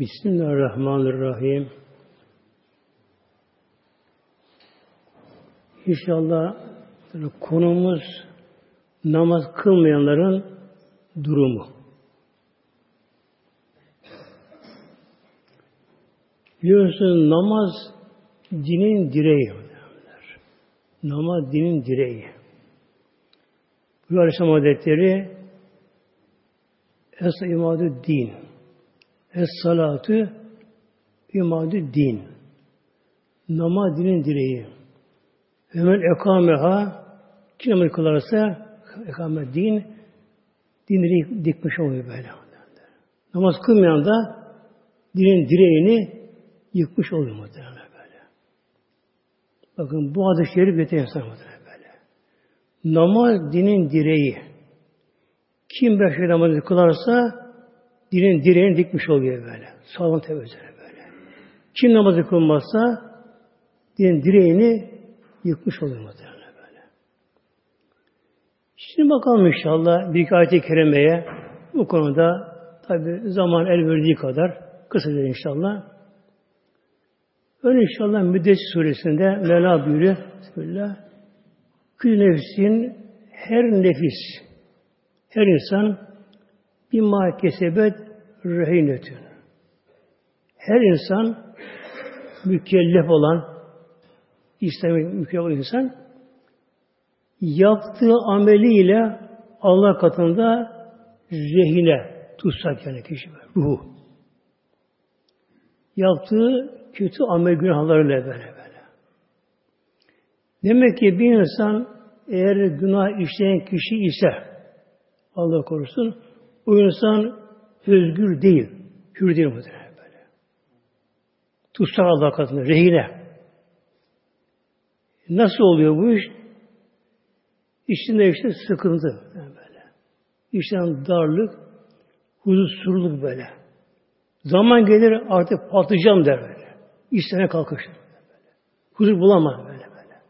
Bismillahirrahmanirrahim. İnşallah konumuz namaz kılmayanların durumu. Biliyorsunuz namaz dinin direği. Namaz dinin direği. Bu Aleyhisselam Hazretleri Es imadı din. Es salatu imadı din. Namaz dinin direği. Hemen ekameha kim emir kılarsa ekame din din direği dikmiş oluyor böyle. Namaz kılmayan da dinin direğini yıkmış oluyor muhtemelen böyle. Bakın bu adı şerif getiren insan muhtemelen böyle. Namaz dinin direği. Kim beş namazı kılarsa dinin direğini dikmiş oluyor böyle. Sağlam tabi üzere böyle. Kim namazı kılmazsa dinin direğini yıkmış oluyor muhtemelen böyle. Şimdi bakalım inşallah bir ayet-i kerimeye bu konuda tabi zaman el verdiği kadar kısaca inşallah. Öyle inşallah Müddessir suresinde Mevla buyuruyor. Bismillah. Kül nefsin her nefis her insan bir ma kesebet rehinetün. Her insan mükellef olan İslam'ı mükellef olan insan yaptığı ameliyle Allah katında rehine tutsak yani kişi ruhu. Yaptığı kötü amel günahlarıyla böyle böyle. Demek ki bir insan eğer günah işleyen kişi ise Allah korusun. O insan özgür değil. Hür değil muhtemelen böyle. Tutsak Allah katında. Rehine. Nasıl oluyor bu iş? İçinde işte sıkıntı. Böyle. İçten darlık, huzursuzluk böyle. Zaman gelir artık patlayacağım der böyle. İşlerine kalkışır. Böyle. Huzur bulamaz böyle böyle.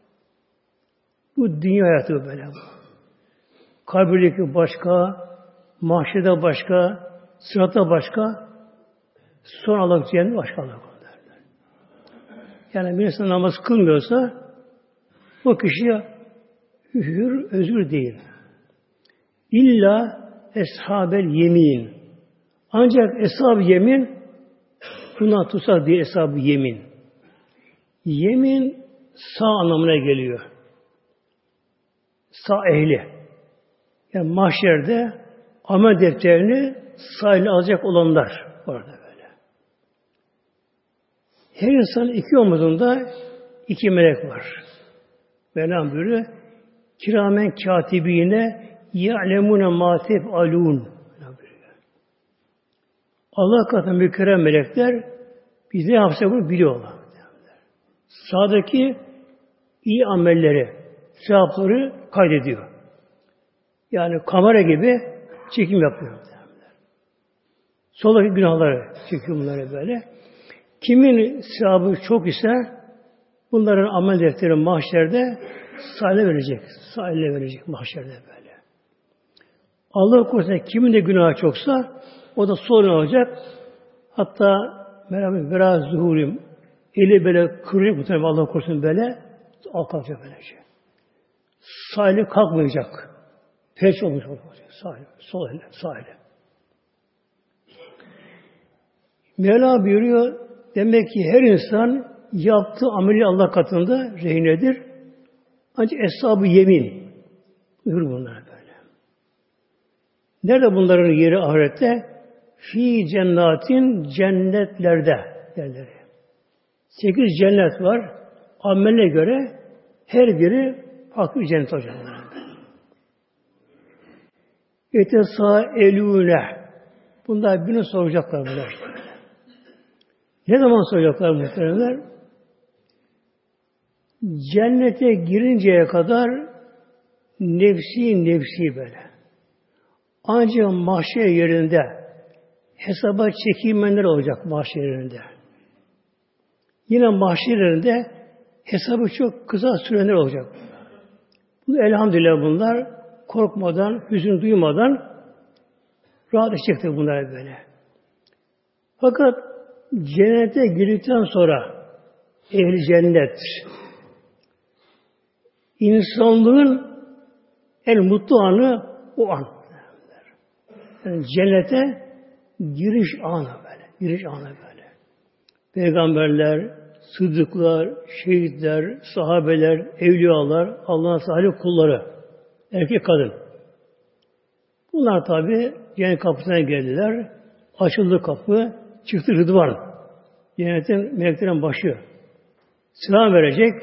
Bu dünya hayatı böyle. Kabirdeki başka, mahşede başka, sırata başka, son Allah cehennem başka Allah derler. Yani bir insan namaz kılmıyorsa o kişi hür, özür değil. İlla eshabel yemin. Ancak eshab yemin buna tutsak bir eshab yemin. Yemin sağ anlamına geliyor. Sağ ehli. Yani mahşerde amel defterini sahile alacak olanlar orada böyle. Her insanın iki omuzunda iki melek var. Mevlam buyuruyor. Kiramen katibine ya'lemune matef alun. Allah katında mükerrem melekler bize yapacak biliyorlar. Sağdaki iyi amelleri, sevapları kaydediyor. Yani kamera gibi çekim yapıyor. Soldaki günahları çekiyor bunları böyle. Kimin sevabı çok ise bunların amel defteri mahşerde sahile verecek. Sahile verecek mahşerde böyle. Allah korusun kimin de günahı çoksa o da sorun olacak. Hatta merhaba biraz zuhurim eli böyle kırıyor bu Allah korusun böyle kalkacak böylece. Sahile kalkmayacak. Felç olmuş olacak. Sahile, sol elle, sağ elle. Mevla buyuruyor, demek ki her insan yaptığı ameli Allah katında rehinedir. Ancak eshab yemin. Buyur bunlar böyle. Nerede bunların yeri ahirette? Fi cennetin cennetlerde derleri. Sekiz cennet var. Amele göre her biri farklı bir cennet olacak. Etesa elüne. Bunlar birini soracaklar bunlar. Ne zaman soracaklar muhtemelenler? Cennete girinceye kadar nefsi nefsi böyle. Ancak mahşer yerinde hesaba çekilmenler olacak mahşer yerinde. Yine mahşer yerinde hesabı çok kısa sürenler olacak. Bu elhamdülillah bunlar korkmadan, hüzün duymadan rahat edecektir bunlar böyle. Fakat cennete girdikten sonra ehli cennet insanlığın en mutlu anı o an. Yani cennete giriş anı böyle. Giriş anı böyle. Peygamberler, sıddıklar, şehitler, sahabeler, evliyalar, Allah'ın salih kulları, erkek kadın. Bunlar tabi cennet kapısına geldiler. Açıldı kapı, çıktı Rıdvan. Cennetin meleklerin başı. Selam verecek.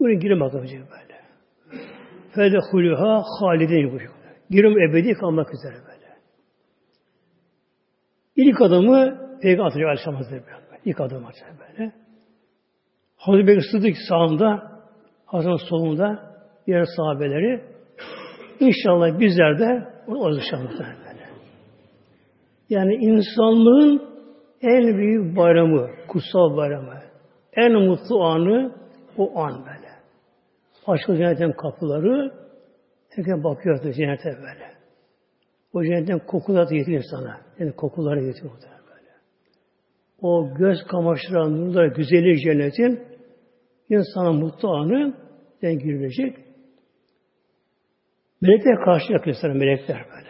Buyurun girin bakalım böyle. Fedehuluha halidin buyuruyor. Girim ebedi kalmak üzere böyle. İlk adımı Peygamber Atacak Aleyhisselam Hazretleri böyle. İlk adım atacak böyle. Hazreti Bekir Sıddık sağında, Hasan solunda diğer sahabeleri. İnşallah bizler de onu böyle. Yani insanlığın en büyük bayramı, kutsal bayramı, en mutlu anı o an böyle. Açık cennetin kapıları, herkes bakıyor cennete böyle. O cennetten kokular da getiriyor sana. Yani kokuları getiriyor böyle. O göz kamaştıran nurlar, güzelliği cennetin insana mutlu anı den girilecek. Melekler karşılayacak insanı, melekler böyle.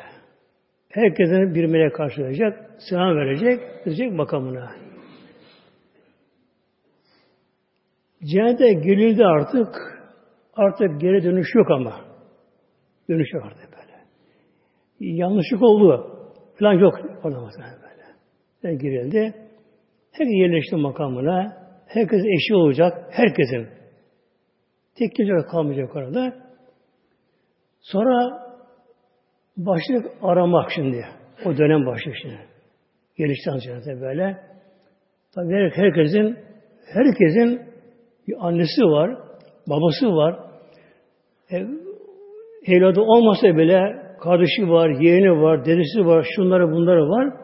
Herkesin bir melek karşılayacak, selam verecek, verecek makamına. Cennete girildi artık, artık geri dönüş yok ama. Dönüş yok artık böyle. Yanlışlık oldu. Falan yok. Orada böyle. Yani girildi. Herkes yerleşti makamına. Herkes eşi olacak. Herkesin. Tek kimse kalmayacak orada. Sonra başlık aramak şimdi. O dönem başlıyor şimdi. Gelişten cennete böyle. Tabii herkesin herkesin bir annesi var, babası var. E, evladı olmasa bile kardeşi var, yeğeni var, dedesi var, şunları bunları var.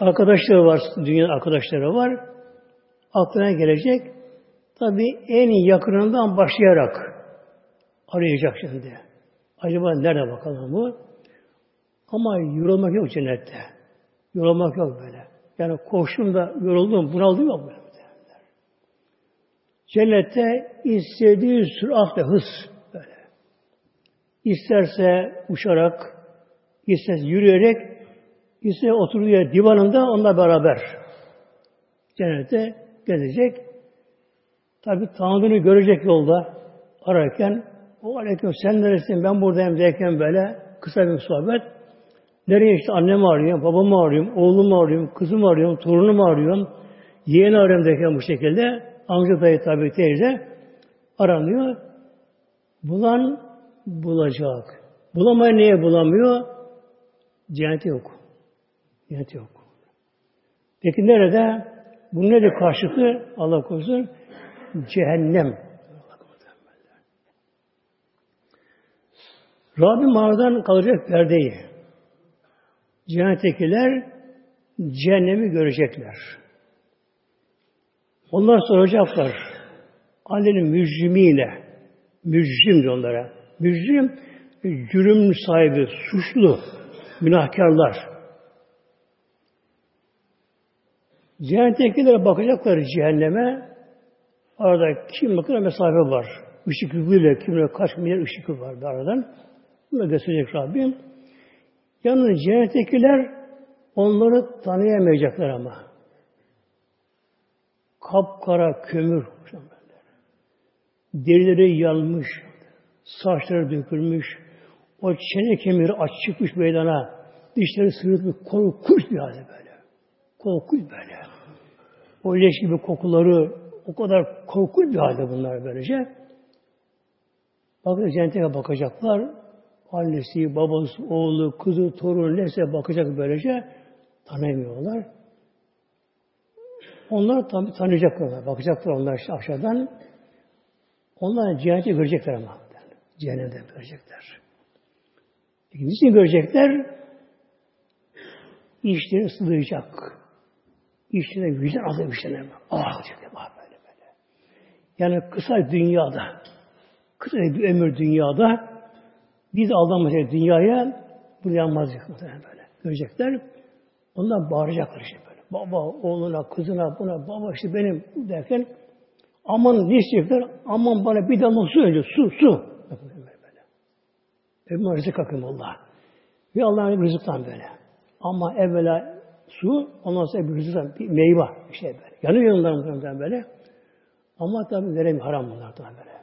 Arkadaşları var, dünya arkadaşları var. Aklına gelecek. Tabi en yakınından başlayarak arayacak şimdi. Acaba nerede bakalım bu? Ama yorulmak yok cennette. Yorulmak yok böyle. Yani koştum da yoruldum, bunaldım yok böyle. Cennette istediği süratle hız böyle. İsterse uçarak, isterse yürüyerek, isterse oturduğu yer divanında onunla beraber cennette gezecek. Tabi Tanrı'nı görecek yolda ararken o aleyküm sen neresin ben buradayım derken böyle kısa bir sohbet. Nereye işte annemi arıyorum, babamı arıyorum, oğlumu arıyorum, kızımı arıyorum, torunumu arıyorum, yeğeni arıyorum derken bu şekilde amca dayı tabi teyze aranıyor. Bulan bulacak. Bulamayan neye bulamıyor? Cenneti yok. Cenneti yok. Peki nerede? Bu nedir karşılıklı? Allah korusun. Cehennem. Rabbim aradan kalacak perdeyi. Cennettekiler cehennemi görecekler. Onlar soracaklar. Alenin mücrimine. Mücrim onlara. Mücrim, cürüm sahibi, suçlu, günahkarlar. Cennettekilere bakacaklar cehenneme. Arada kim bakır mesafe var. Işık hızıyla kimle kaç milyar ışık var aradan. Bunu gösterecek Rabbim. Yalnız cennettekiler onları tanıyamayacaklar ama kapkara kömür. Derileri yanmış, saçları dökülmüş, o çene kemiri aç çıkmış meydana, dişleri sırıtmış, korkunç bir halde böyle. Korkunç böyle. O leş gibi kokuları o kadar korkunç bir halde bunlar böylece. Bakın cennete bakacaklar. Annesi, babası, oğlu, kızı, torunu neyse bakacak böylece tanımıyorlar. Onlar tabi tanıyacaklar. Bakacaklar onlar işte aşağıdan. Onlar cehenneti görecekler ama. Cehennemde görecekler. Peki niçin görecekler? İşleri ısılayacak. İşleri vicdan azı şeyler. Ah diyecekler. Ah böyle böyle. Yani kısa dünyada kısa bir ömür dünyada biz aldanmayacak dünyaya bunu yanmaz muhtemelen böyle. Görecekler. Onlar bağıracaklar işte böyle. Baba oğluna, kızına, buna, baba işte benim derken aman ne isteyecekler? Aman bana bir damla su önce, su, su. Böyle. Evime rızık akım Allah. Ve Allah'ın rızıktan böyle. Ama evvela su, ondan sonra bir rızıktan bir meyve, bir şey böyle. Yanıyor yanlarından böyle. Ama tabi verem haram bunlar tabi böyle.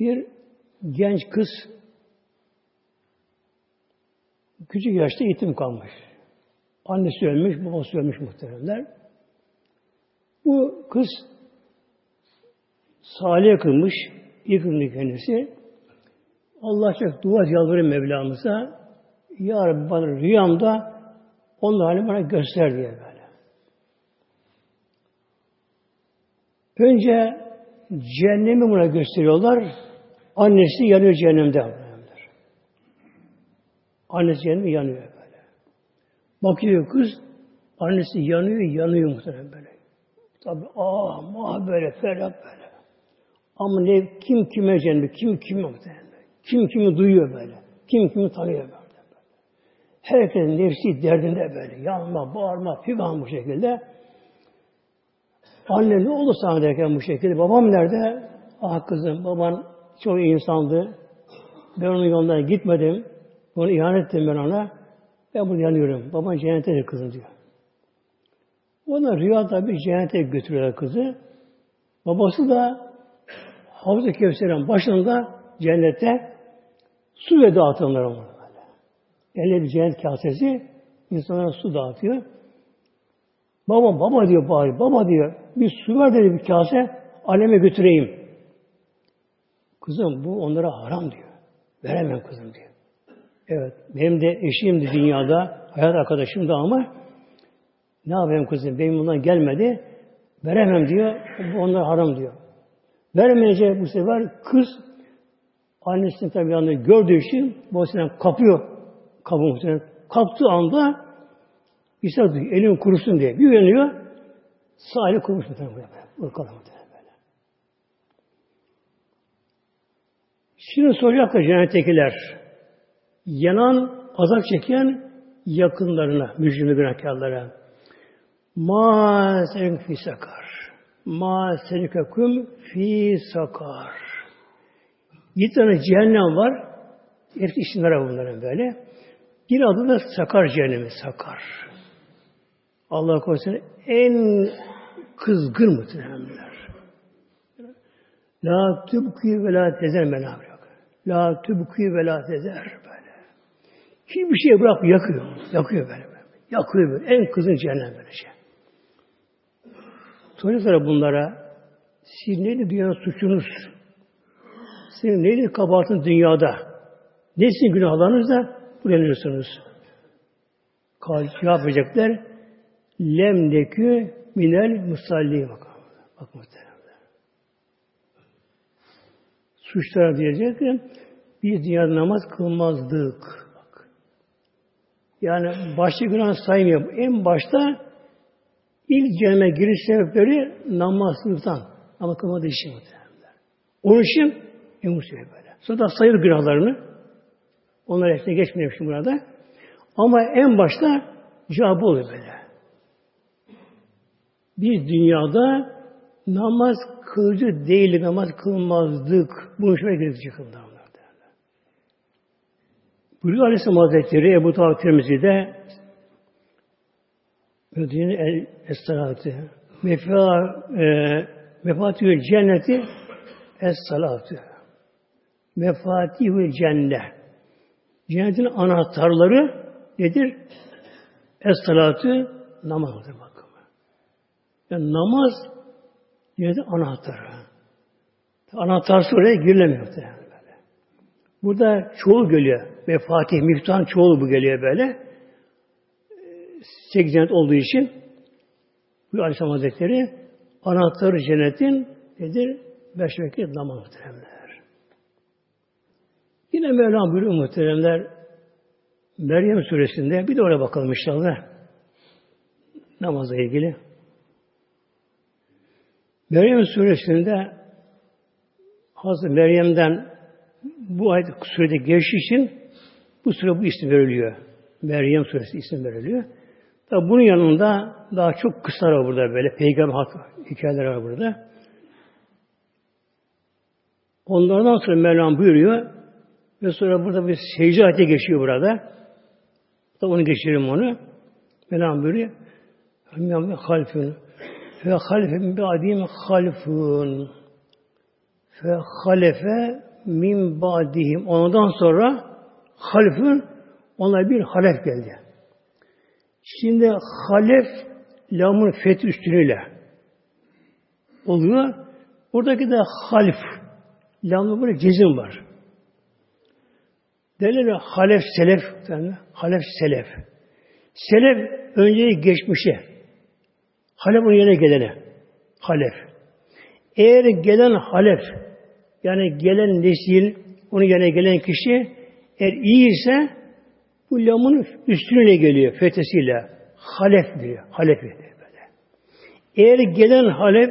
Bir genç kız küçük yaşta yetim kalmış. Annesi ölmüş, babası ölmüş muhteremler. Bu kız salih kılmış, iyi kılmış kendisi. Allah çok dua yalvarıyor Mevlamıza. Ya Rabbi bana rüyamda onun halini bana göster diye böyle. Önce cehennemi buna gösteriyorlar. Annesi yanıyor cehennemde. Annesi cehennemi yanıyor böyle. Bakıyor kız, annesi yanıyor, yanıyor muhtemelen böyle. Tabi ah, mah böyle, ferah böyle. Ama ne, kim kime cehennemi, kim kime muhtemelen. Kim kimi duyuyor böyle. Kim kimi tanıyor böyle. Herkesin nefsi derdinde böyle. Yanma, bağırma, figan bu şekilde. Anne ne oldu sana derken bu şekilde. Babam nerede? Ah kızım, baban iyi insandı. Ben onun yolundan gitmedim. Onu ihanet ettim ben ona. Ben bunu yanıyorum. Baban cennete de kızım diyor. Ona rüyada bir cennete götürüyorlar kızı. Babası da Havuz-ı Kevser'in başında cennette su ve dağıtıyorlar ona böyle. Elle bir cennet kasesi insanlara su dağıtıyor. Baba baba diyor bari. Baba diyor. Bir su ver dedi bir kase aleme götüreyim. Kızım bu onlara haram diyor. Veremem kızım diyor. Evet. Benim de eşim de dünyada, hayat arkadaşım da ama ne yapayım kızım? Benim bundan gelmedi. Veremem diyor. Bu onlar haram diyor. Vermeyecek bu sefer kız annesini tabi yanında gördüğü için boşuna kapıyor kabı Kaptığı anda bir şey diyor, elim kurusun diye. Bir uyanıyor, sağ eli kurumuş muhtemelen böyle. Irkala muhtemelen böyle. Şimdi soracaklar cennettekiler. Yanan, azap çeken yakınlarına, mücrimli günahkarlara. Ma senin fi sakar. Ma senikakum fi sakar. Bir tane cehennem var. Herif isimler bunların böyle. Bir adı da sakar cehennemi, sakar. Allah korusun en kızgın muhtemelenler. La tübkü ve la tezer menabrak. La tübkü ve la tezer böyle. Hiçbir şey bırak yakıyor. Yakıyor böyle. böyle. Yakıyor böyle. En kızın cehennem böyle şey. Soruyorlar bunlara siz neydi dünyanın suçunuz? Sizin neydi kabahatın dünyada? Ne günahlarınız da uyanıyorsunuz? Cevap verecekler. Lemdekü minel musalli bak. Bak muhteremler. Suçlara diyecek ki biz dünyada namaz kılmazdık. Bak. Yani başta günah saymıyor. En başta ilk cehenneme giriş sebepleri namazsızlıktan. Ama kılmadığı için muhteremler. Onun için en muhtemelen böyle. Sonra da sayır günahlarını. Onlar hepsine geçmiyor şimdi burada. Ama en başta cevabı oluyor böyle. Biz dünyada namaz kılıcı değil, namaz kılmazdık. Bu işime girecek kıldı Buyuruyor Aleyhisselam Hazretleri Ebu Tavuk Tirmizi'de Ödüğün el es-salatı mefatihül cenneti es-salatı mefatihül cennet cennetin anahtarları nedir? Es-salatı namazdır bakın. Yani namaz cennetin anahtarı. Anahtarsız oraya girilemiyor. Böyle. Burada çoğu geliyor. Ve Fatih Miftah'ın çoğu bu geliyor böyle. Sekiz cennet olduğu için bu Aleyhisselam Hazretleri anahtarı cennetin nedir? Beş vakit namaz muhteremler. Yine Mevlam buyuruyor muhteremler Meryem suresinde bir de oraya bakalım inşallah. Namazla ilgili. Meryem suresinde Hazreti Meryem'den bu ayet surede geçtiği için bu sure bu isim veriliyor. Meryem suresi isim veriliyor. Tabi bunun yanında daha çok kısa var burada böyle. Peygamber hak hikayeler var burada. Onlardan sonra Mevlam buyuruyor ve sonra burada bir secde ayeti geçiyor burada. Tabi onu geçirelim onu. Mevlam buyuruyor. Halfun. Fe halfe bi adim halfun. Fe halefe min badihim. Ondan sonra halfun ona bir halef geldi. Şimdi halef lamın fethi üstünüyle oluyor. Buradaki de halif. Lamda böyle cezim var. Derler halef selef. Yani halef selef. Selef önce geçmişe. Halef onun yerine gelene. Halef. Eğer gelen halef yani gelen nesil onun yerine gelen kişi eğer iyi ise bu lamın üstüne geliyor fethesiyle. Halef diyor. Halef diyor böyle. Eğer gelen halef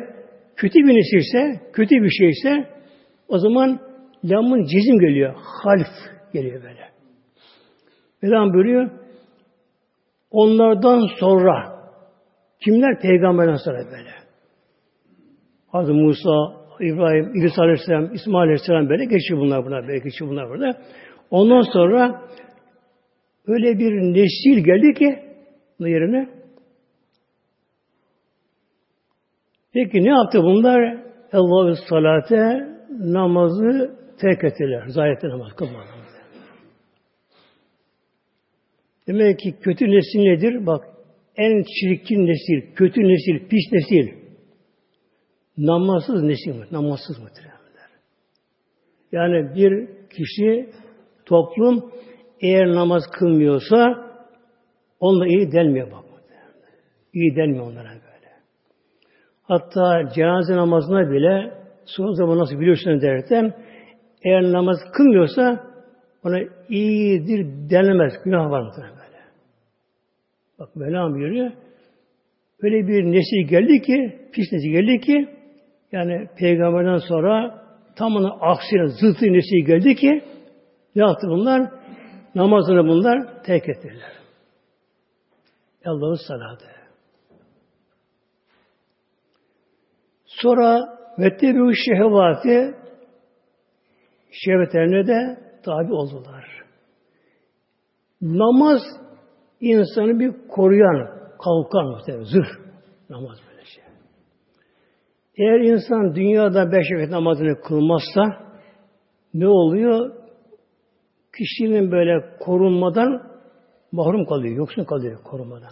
kötü bir nesilse, kötü bir şeyse o zaman lamın cizim geliyor. Half geliyor böyle. Mevlam buyuruyor. Onlardan sonra kimler peygamberden sonra böyle? Hazreti Musa, İbrahim, İdris Aleyhisselam, İsmail Aleyhisselam böyle geçiyor bunlar bunlar böyle geçiyor bunlar burada. Ondan sonra öyle bir nesil geldi ki bunun yerine Peki ne yaptı bunlar? Allahü salate namazı terk ettiler. Zahiyette namaz kılmadılar. Demek ki kötü nesil nedir? Bak en çirkin nesil, kötü nesil, pis nesil. Namazsız nesil mi? Namazsız mı? Yani bir kişi, toplum eğer namaz kılmıyorsa onunla iyi denmiyor bak. İyi denmiyor onlara böyle. Hatta cenaze namazına bile son zaman nasıl biliyorsun derken eğer namaz kılmıyorsa ona iyidir denilmez. Günah var mı böyle. Bak Mevlam buyuruyor. Öyle bir nesil geldi ki, pis nesil geldi ki yani peygamberden sonra tamamının aksine zıtı nesil geldi ki ne yaptı bunlar? Namazını bunlar terk ettiler. Allah'ın salatı. Sonra vettebiu şehvati şehvetlerine de tabi oldular. Namaz insanı bir koruyan, kalkan muhtemelen, zırh. Namaz böyle şey. Eğer insan dünyada beş vakit namazını kılmazsa ne oluyor? Kişinin böyle korunmadan mahrum kalıyor, yoksun kalıyor korunmadan.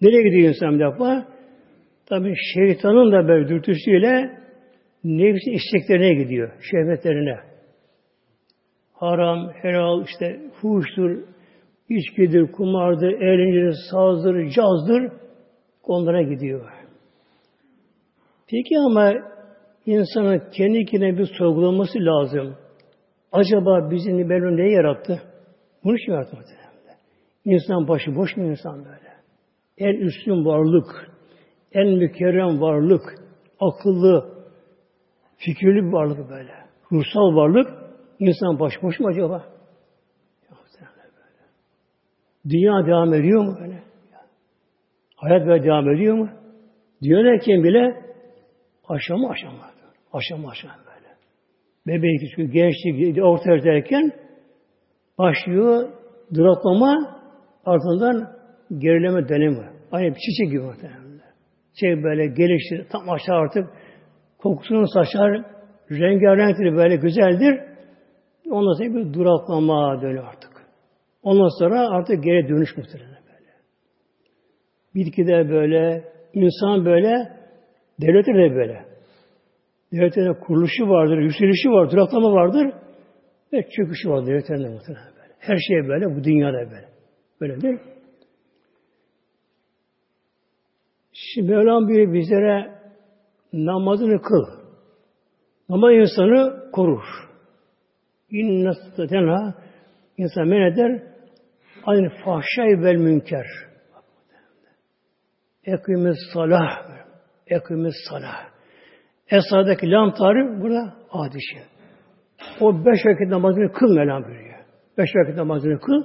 Nereye gidiyor insan bir defa? Tabi şeytanın da böyle dürtüsüyle nefsin isteklerine gidiyor, şehvetlerine. Haram, helal, işte fuhuştur, içkidir, kumardır, eğlencedir, sazdır, cazdır, onlara gidiyor. Peki ama insanın kendi kendine bir sorgulaması lazım. Acaba bizi Mevlam ne yarattı? Bunu kim yarattı? İnsan başı boş mu insan böyle? En üstün varlık, en mükerrem varlık, akıllı, fikirli bir varlık böyle. Ruhsal varlık, insan baş boş mu acaba? Dünya devam ediyor mu böyle? Hayat böyle devam ediyor mu? Diyorlarken bile aşama aşama. Aşama aşama böyle. Bebek küçük, gençlik, orta derken başlıyor duraklama ardından gerileme dönemi. Aynı bir çiçek gibi muhtemelen. Şey böyle gelişir, tam aşağı artık kokusunu saçar, rengarenktir, böyle güzeldir. Ondan sonra bir duraklama dönüyor artık. Ondan sonra artık geri dönüş muhtemelen böyle. Bitkide böyle, insan böyle, devlette de böyle. Devlette de kuruluşu vardır, yükselişi vardır, duraklama vardır ve çöküşü vardır devletlerinde muhtemelen böyle. Her şey böyle, bu dünyada böyle. Böyledir. Şimdi Mevlam bir bizlere namazını kıl. Namaz insanı korur. İnne tenha insan men eder aynı fahşay vel münker. Ekimiz salah. Ekimiz salah. Esra'daki lam tarif burada adişi. O beş vakit namazını kıl Mevlam buyuruyor. Beş vakit namazını kıl.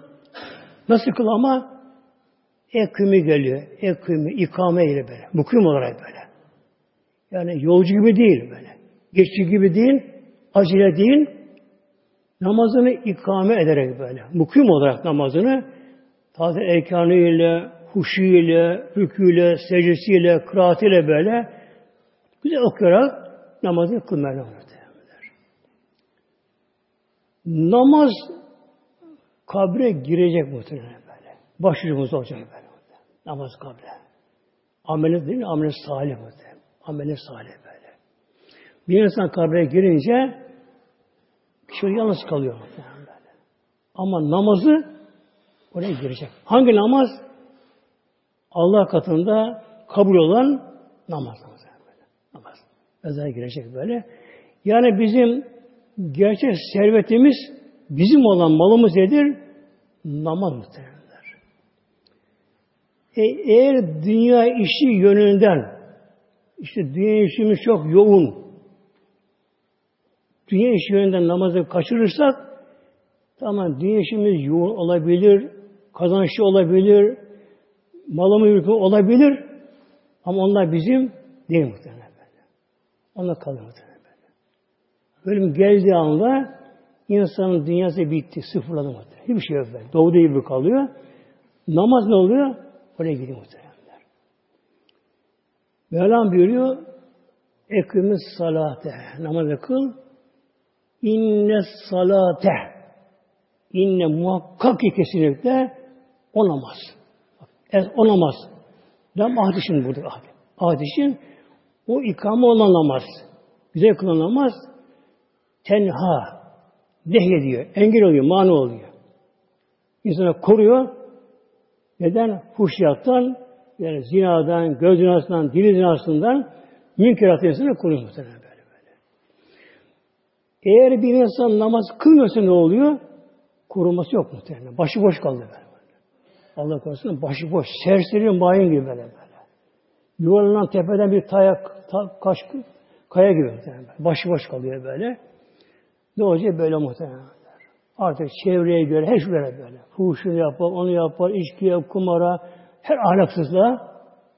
Nasıl kıl ama? Ekimi geliyor. Ekimi, ikame ile böyle. Mukim olarak böyle. Yani yolcu gibi değil böyle. Geçici gibi değil, acele değil. Namazını ikame ederek böyle. Mukim olarak namazını taze erkanıyla, huşuyla, rüküyle, secdesiyle, kıraatiyle böyle güzel okuyarak namazını kılmaya. Namaz kabre girecek muhtemelen böyle. Başucumuz olacak böyle. Namaz kabre. Ameli değil mi? Ameli salih muhtemelen. Ameli salih böyle. Bir insan kabre girince şöyle yalnız kalıyor. Ama namazı oraya girecek. Hangi namaz? Allah katında kabul olan namaz. Namaz. Özel girecek böyle. Yani bizim gerçek servetimiz bizim olan malımız nedir? Namaz muhtemelenler. E, eğer dünya işi yönünden işte dünya işimiz çok yoğun dünya işi yönünden namazı kaçırırsak tamam dünya işimiz yoğun olabilir, kazançlı olabilir, malımı yükü olabilir ama onlar bizim değil muhtemelen. Onlar kalıyor muhtemelen. Ölüm geldiği anda insanın dünyası bitti, sıfırladı muhtemelen. Hiçbir şey yok böyle. Doğduğu gibi kalıyor. Namaz ne oluyor? Oraya gidiyor muhtemelen. Mevlam buyuruyor ekimiz salate. Namazı kıl. İnne salate. İnne muhakkak ki kesinlikle o namaz. Evet, o namaz. Ahdişim burada. Ahdişim o ikame olan namaz. Güzel kılan namaz tenha nehyediyor, engel oluyor, mani oluyor. İnsanı koruyor. Neden? Fuhşiyattan, yani zinadan, göz zinasından, dil zinasından münkerat insanı koruyor muhtemelen. Eğer bir insan namaz kılmıyorsa ne oluyor? Koruması yok muhtemelen. Başıboş kaldı böyle. Allah korusun başıboş, serseri mayın gibi böyle böyle. Yuvarlanan tepeden bir tayak, ta, kaş, kaya gibi muhtemelen. Başıboş kalıyor böyle. Ne olacak böyle muhtemelen. Artık çevreye göre, her şuraya böyle. Fuhuşunu yapar, onu yapar, içkiye, kumara, her ahlaksızlığa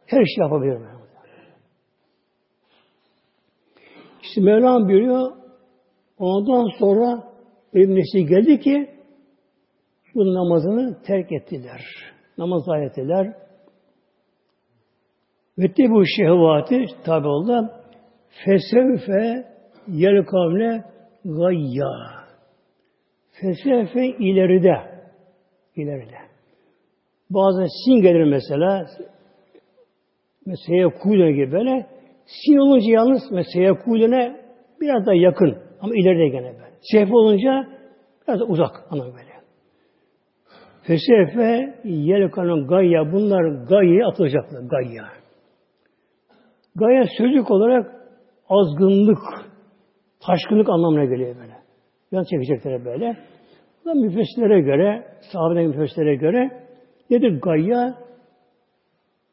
her şey yapabilir. İşte Mevlam buyuruyor, ondan sonra nesli geldi ki bu namazını terk ettiler. Namaz ayettiler. Ve bu şehvati tabi oldu. Fesevfe yel kavle gayya. Fesefe ileride. ileride. Bazen sin gelir mesela. Mesela kuyla gibi böyle. Sin olunca yalnız mesela kuylene biraz daha yakın. Ama ileride gene böyle. Sehfe olunca biraz uzak ana böyle. Fesefe yelkanın gayya. Bunlar gayya'ya atılacaklar. Gayya. Gayya sözlük olarak azgınlık, Taşkınlık anlamına geliyor böyle. Yan çekecekler böyle. Bu müfessirlere göre, sahabeden müfessirlere göre nedir gayya?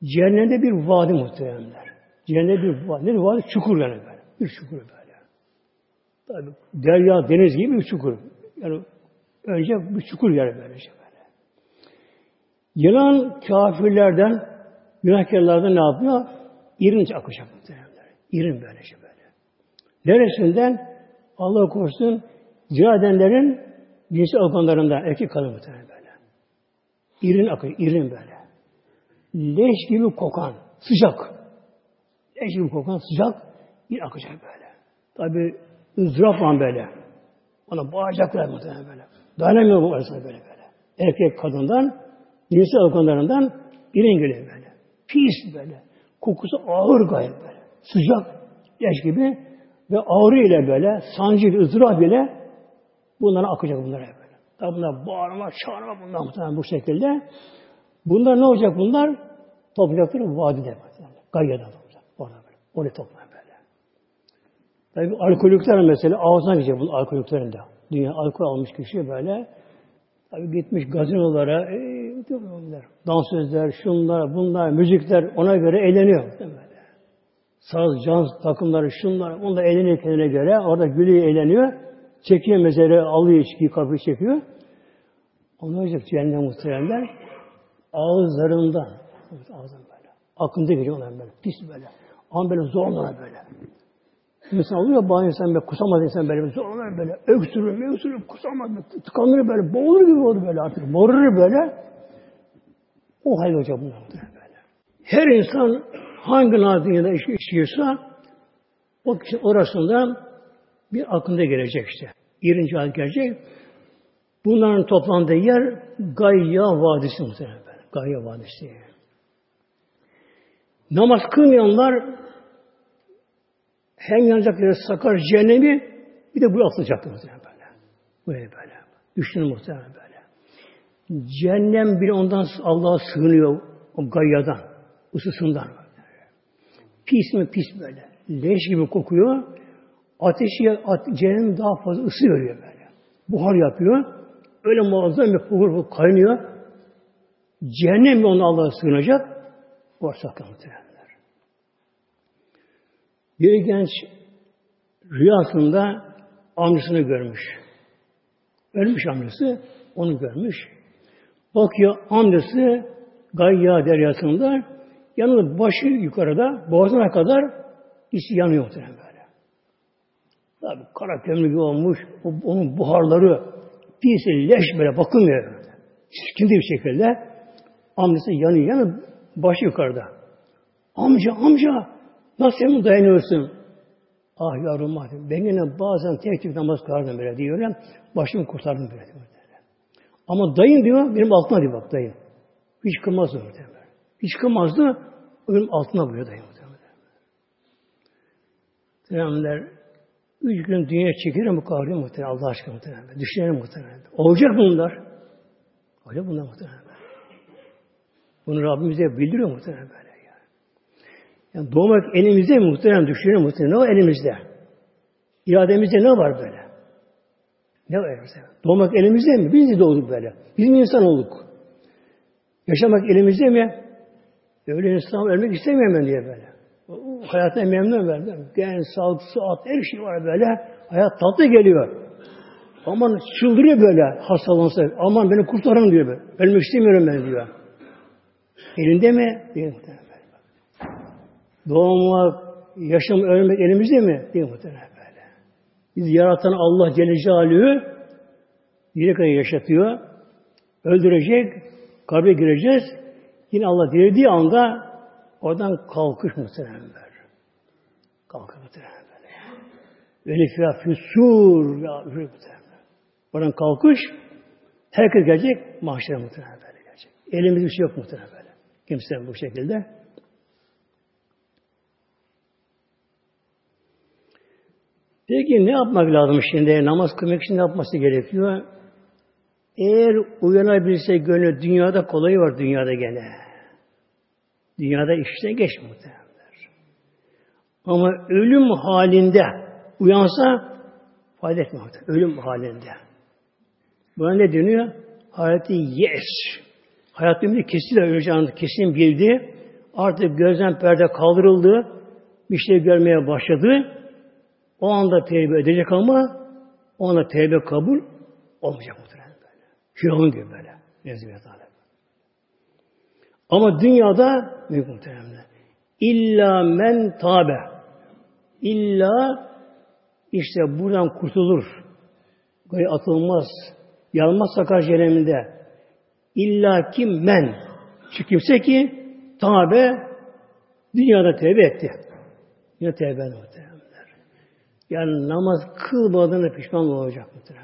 Cehennemde bir vadi muhteremler. Cehennemde bir vadi. Nedir vadi? Çukur yani böyle. Bir çukur böyle. Tabi derya, deniz gibi bir çukur. Yani önce bir çukur yani böylece böyle. Yılan kafirlerden, günahkarlardan ne yapıyor? İrinç akacak muhteremler. İrin böylece böyle. Neresinden? Allah korusun cihadenlerin cinsi organlarından erkek kadın muhtemelen böyle. İrin akıyor, irin böyle. Leş gibi kokan, sıcak. Leş gibi kokan, sıcak, bir akacak böyle. Tabi ızdırapla böyle. Ona boğacaklar muhtemelen böyle. Dayanamıyor bu arasında böyle böyle. Erkek kadından, cinsi organlarından irin geliyor böyle. Pis böyle. Kokusu ağır gayet böyle. Sıcak, leş gibi ve ağrı ile böyle, sancı ile, ızdırap ile bunlara akacak bunlara böyle. Tabi bunlar bağırma, çağırma bunlar muhtemelen bu şekilde. Bunlar ne olacak bunlar? Toplayacaklar vadide. Gayya'da toplayacak. Orada böyle. Oraya toplayacak. Tabi alkolükler mesela ağzına gidecek bu alkolüklerin de. Dünya alkol almış kişi böyle. Tabi gitmiş gazinolara, e, dansözler, şunlar, bunlar, müzikler ona göre eğleniyor. Saz, caz takımları, şunlar, onlar eğleniyor kendine göre. Orada gülüyor, eğleniyor. Çekiyor mezere, alıyor içkiyi, kapıyı çekiyor. Onu olacak cehennem muhteremler ağızlarından ağzından böyle. Aklında geliyor onlar böyle. Pis böyle. Ama böyle zorlar böyle. İnsan oluyor bazı insan böyle kusamaz insan böyle zorlar böyle. Öksürür, öksürür, kusamaz. Tıkanır böyle. Boğulur gibi oldu böyle artık. Borur böyle. O hal olacak bunlar böyle. Her insan hangi dünyada işiyorsa o kişi orasında bir aklında gelecek işte. Birinci ayet gelecek. Bunların toplandığı yer Gayya Vadisi muhtemelen. Gayya Vadisi. Namaz kılmayanlar hem yanacakları sakar cehennemi bir de buraya atılacaklar muhtemelen böyle. Buraya böyle. Düşünün muhtemelen böyle. Cehennem bile ondan Allah'a sığınıyor o gayyadan, ısısından. Pis mi pis böyle. Leş gibi kokuyor. Ateşi, at, cehennem daha fazla ısı veriyor böyle. Buhar yapıyor. Öyle muazzam bir buhar kaynıyor. Cehennem mi onu Allah'a sığınacak? Var sakın muhtemelenler. Bir genç rüyasında amcasını görmüş. Ölmüş amcası, onu görmüş. Bakıyor amcası Gayya deryasında yanında başı yukarıda, boğazına kadar içi yanıyor muhtemelen böyle. Tabi kara kömür gibi olmuş, onun buharları pis, leş böyle bakılmıyor. Çirkin bir şekilde amcası yanıyor, yanı başı yukarıda. Amca, amca nasıl sen dayanıyorsun? Ah yavrum ah. Ben yine bazen tek tek namaz kılardım böyle diyor. Başımı kurtardım böyle diyor. Ama dayın diyor, benim altıma diyor bak dayım. Hiç kılmazdı muhtemelen. Hiç kılmazdı, benim altına buluyor dayım. Muhtemelenler, üç gün dünya çekerim bu kavrıyor muhtemelen Allah aşkına muhtemelen. Düşünelim muhtemelen. Olacak bunlar. Olacak bunlar muhtemelen. Bunu Rabbim bize bildiriyor böyle. Yani, doğmak elimizde mi muhtemelen düşünelim muhtemelen. O elimizde? İrademizde ne var böyle? Ne var elimizde? Doğmak elimizde mi? Biz de doğduk böyle. Biz mi insan olduk? Yaşamak elimizde mi? Öyle insan ölmek istemiyorum ben diye böyle. Hayatına memnun verdim. Genç, sağlık, sıhhat, her şey var böyle. Hayat tatlı geliyor. Aman çıldırıyor böyle hastalansa. Aman beni kurtarın diyor böyle. Ölmek istemiyorum ben diyor. Elinde mi? Değil. Doğmak, yaşam, ölmek elimizde mi? Değil muhtemelen böyle. Biz yaratan Allah Celle Celaluhu dile kadar yaşatıyor. Öldürecek, kabre gireceğiz. Yine Allah dilediği anda oradan kalkış muhtemelen böyle. Kalkış muhtemelen böyle. Velif ya füsur ya muhtemelen. Oradan kalkış herkes gelecek mahşere muhtemelen böyle gelecek. Elimizde bir şey yok muhtemelen böyle. Kimse bu şekilde. Peki ne yapmak lazım şimdi? Namaz kılmak için ne yapması gerekiyor? Eğer uyanabilse gönlü dünyada kolayı var dünyada gene. Dünyada işte geç muhtemelenler. Ama ölüm halinde uyansa fayda etmez. Ölüm halinde. Buna ne deniyor? Hayatı yes. Hayat ümidi kesin öleceğini kesin bildi. Artık gözden perde kaldırıldı. Bir şey görmeye başladı. O anda tevbe edecek ama o anda tevbe kabul olmayacak muhtemelen böyle. Firavun gibi böyle. Nezmiyet Ama dünyada büyük muhtemelen. İlla men tabe. İlla işte buradan kurtulur. Gaye atılmaz. Yanmaz sakar cehenneminde. İlla kim men. Şu kimse ki tabe dünyada tevbe etti. Yine tevbe muhtemelen. Yani namaz kılmadığına pişman olacak böyle.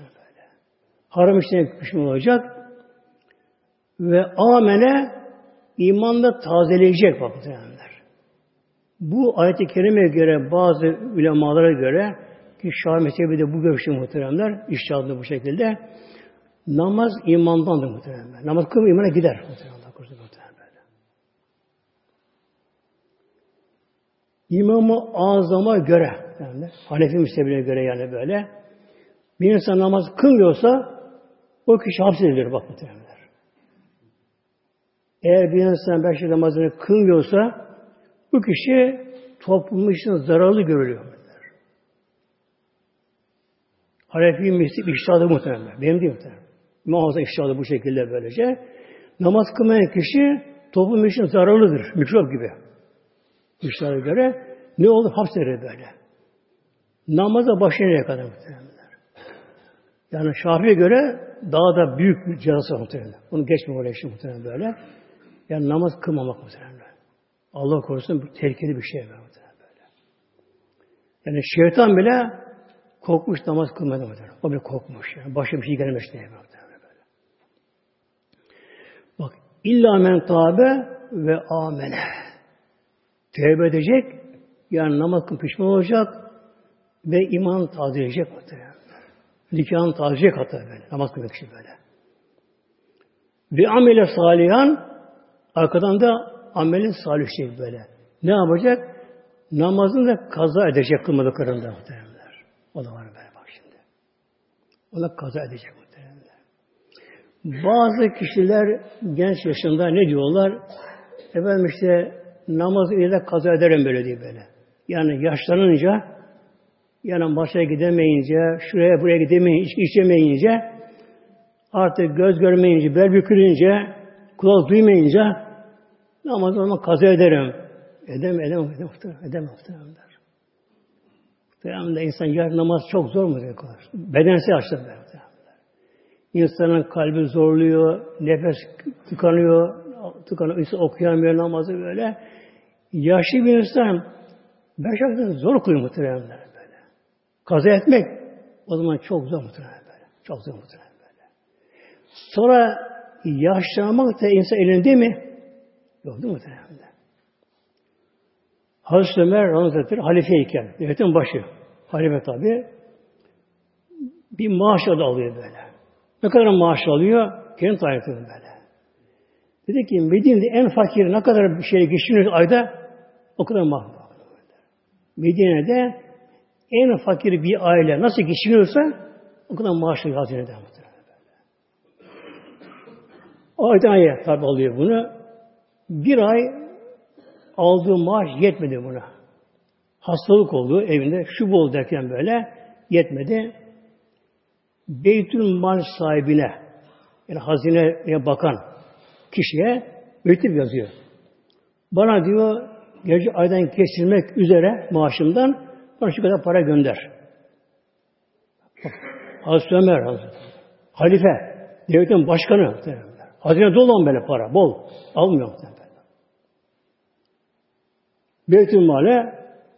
Haram işlerine pişman olacak. Ve amele imanda tazeleyecek bak muhtemelenler. Bu ayet-i kerimeye göre bazı ulemalara göre ki Şah Mezhebi de bu görüşü muhteremler iştihadında bu şekilde namaz imandandır muhteremler. Namaz kılma imana gider muhteremler. İmamı azama göre yani Hanefi müştebine göre yani böyle. Bir insan namaz kılmıyorsa o kişi hapsedilir bak muhtemelenler. Eğer bir insan beş namazını kılmıyorsa bu kişi toplum için zararlı görülüyor. Hanefi müştebine iştahadı muhtemelen. Benim değil muhtemelen. Muhafaza inşallah bu şekilde böylece. Namaz kılmayan kişi toplum için zararlıdır. Mikrop gibi. Müşteriye göre ne olur? Hapseder böyle. Namaza başlayana kadar muhtemelen. Yani Şafi'ye göre daha da büyük bir cezası var muhtemelen. Bunu geçme oraya işte muhtemelen böyle. Yani namaz kılmamak muhtemelen. Allah korusun bu tehlikeli bir şey muhtemelen böyle. Yani şeytan bile korkmuş namaz kılmadı muhtemelen. O bile korkmuş. Yani başka bir şey gelmiş diye muhtemelen böyle. Bak illa men tabe ve amene. Tevbe edecek yani namaz pişman olacak ve iman tazeleyecek muhtemelen. Nikahını tazeleyecek hatta böyle. Namaz kılmak için böyle. Ve amele salihan arkadan da ameli salih şey böyle. Ne yapacak? Namazını da kaza edecek kılmadıklarında muhtemelenler. O da var böyle bak şimdi. Ona kaza edecek muhtemelenler. Bazı kişiler genç yaşında ne diyorlar? Efendim işte namazı ile kaza ederim böyle diye böyle. Yani yaşlanınca yani başa gidemeyince, şuraya buraya gidemeyince, içemeyince, artık göz görmeyince, bel bükülünce, kulak duymayınca namazı onu kaza ederim. Edem, edem, edem, edem, edem de insan yarın namaz çok zor mu diyor. Bedensel açıdan der. İnsanın kalbi zorluyor, nefes tıkanıyor, tıkanıyor, okuyamıyor namazı böyle. Yaşlı bir insan beş vakit zor kılıyor muhtemelen böyle. Kaza etmek o zaman çok zor muhtemelen böyle. Çok zor muhtemelen böyle. Sonra yaşlanmak da insan elinde mi? Yok değil mi muhtemelen? Hazreti Ömer Hazretleri halifeyken, devletin başı, halife tabi, bir maaş da alıyor böyle. Ne kadar maaş alıyor? Kendi tayin böyle. Dedi ki Medine'de en fakir ne kadar bir şey geçiniyor ayda o kadar mahrum. Medine'de en fakir bir aile nasıl geçiniyorsa o kadar maaşlı hazinede O aydan aya tabi alıyor bunu. Bir ay aldığı maaş yetmedi buna. Hastalık oldu evinde. Şu bol derken böyle yetmedi. Beytül mal sahibine yani hazineye bakan kişiye mektup yazıyor. Bana diyor gece aydan kesilmek üzere maaşımdan bana şu kadar para gönder. Hazreti Ömer Hazreti. Halife, devletin başkanı. Hazine dolu böyle para, bol. Almıyor muhtemelen. Beytül Mal'e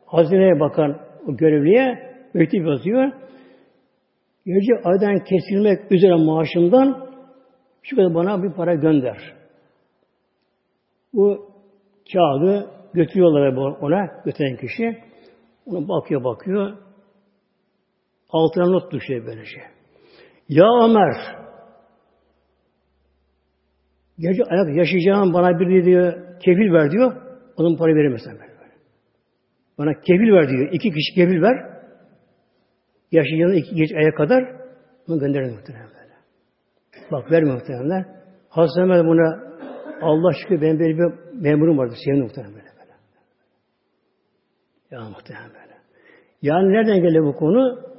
hazineye bakan o görevliye mektup yazıyor. Gece aydan kesilmek üzere maaşımdan şu kadar bana bir para gönder. Bu kağıdı götürüyorlar ona, götüren kişi. Ona bakıyor bakıyor. Altına not düşüyor böylece. Ya Ömer gece ayak yaşayacağım bana bir diyor kefil ver diyor. Onun parayı veremezsen böyle. Bana kefil ver diyor. İki kişi kefil ver. Yaşayacağını iki gece aya kadar onu gönderin muhtemelen. Bak vermiyor muhtemelenler. Hazreti Ömer buna Allah şükür benim bir memurum vardı. Sevin muhtemelen böyle. böyle. Ya muhtemelen. Yani nereden geliyor bu konu?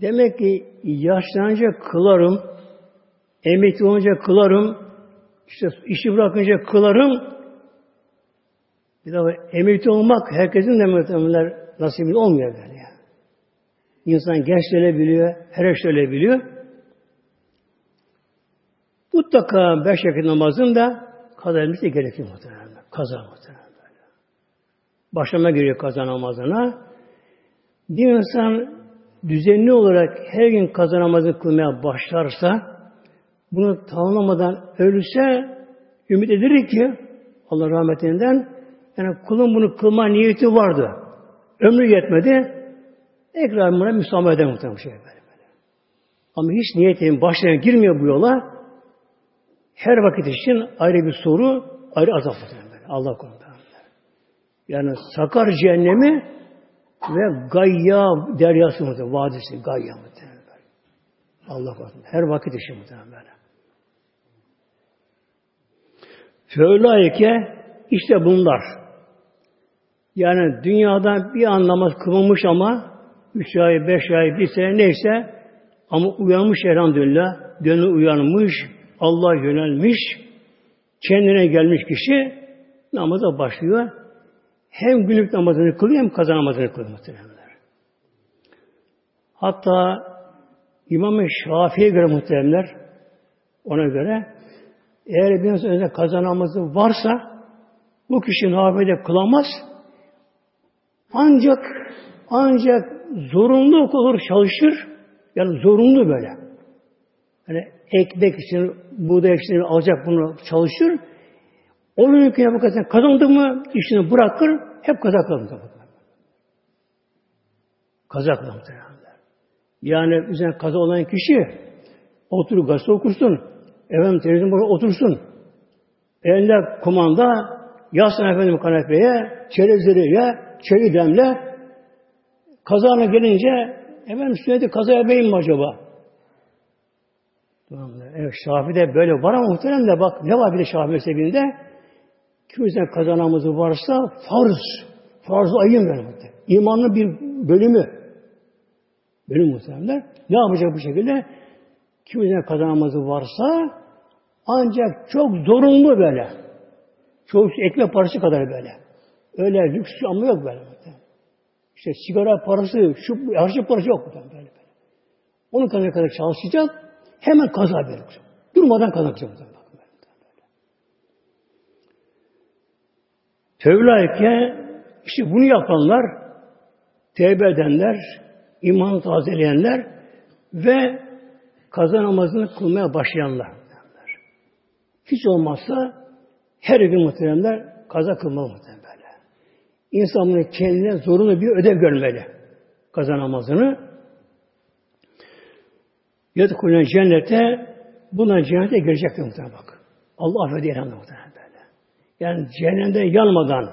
Demek ki yaşlanınca kılarım, emekli olunca kılarım, işte işi bırakınca kılarım, bir de emekli olmak herkesin de muhtemelenler nasibinde olmuyor böyle ya. İnsan genç biliyor, her şey biliyor. Mutlaka beş vakit namazın da kaza etmesi gerekiyor muhtemelen. Kaza muhtemelen. Başlama giriyor kaza namazına. Bir insan düzenli olarak her gün kaza namazı kılmaya başlarsa bunu tamamlamadan ölürse ümit edilir ki Allah rahmetinden yani kulun bunu kılma niyeti vardı. Ömrü yetmedi. Tekrar buna müsamaha eder muhtemelen şey. Ama hiç niyetin başlarına girmiyor bu yola. Her vakit için ayrı bir soru, ayrı azap. Allah korusun. Yani Sakar cehennemi ve Gayya deryası muhtemelen. Vadisi Gayya muhtemelen. Allah korusun. Her vakit için muhtemelen böyle. Fevlaike işte bunlar. Yani dünyada bir an namaz kılınmış ama üç ay, beş ay, bir sene neyse Ama uyanmış elhamdülillah, gönlü uyanmış, Allah yönelmiş, kendine gelmiş kişi namaza başlıyor. Hem günlük namazını kılıyor hem kaza namazını kılıyor muhteremler. Hatta İmam-ı Şafii'ye göre muhteremler ona göre eğer bir insan önünde kaza namazı varsa bu kişi nafile kılamaz ancak ancak zorunlu olur çalışır yani zorunlu böyle. Yani ekmek için, buğday için alacak bunu çalışır. O mümkün yapakasını kazandı mı işini bırakır, hep kaza kılır. Kaza kılır. Yani üzerine kaza olan kişi oturup gazete okursun, efendim televizyon burada otursun. Elinde kumanda, yatsın efendim kanepeye, çerezleri ye, çayı demle. Kazana gelince efendim sünneti kaza yapayım mı acaba? Evet Şafi'de böyle var ama muhterem de bak ne var bir de Şafi mezhebinde? Kimse kazanamızı varsa farz. Farz ayın böyle İmanın bir bölümü. Bölüm muhteremler. Ne yapacak bu şekilde? Kimse kazanamızı varsa ancak çok zorunlu böyle. Çok ekmek parası kadar böyle. Öyle lüks ama yok böyle. İşte sigara parası, şu harcı parası yok böyle böyle. Onun kadar kadar çalışacak, hemen kaza verecek. Durmadan kaza Tevbe işte bunu yapanlar, tevbe edenler, iman tazeleyenler ve kaza namazını kılmaya başlayanlar. Hiç olmazsa her gün muhteremler kaza kılmalı muhterem böyle. İnsan bunu kendine zorunlu bir ödev görmeli. Kaza namazını. Yedkulun cennete buna cennete girecektir muhtemelen bak. Allah affediyor elhamdülillah. Yani cehennemde yanmadan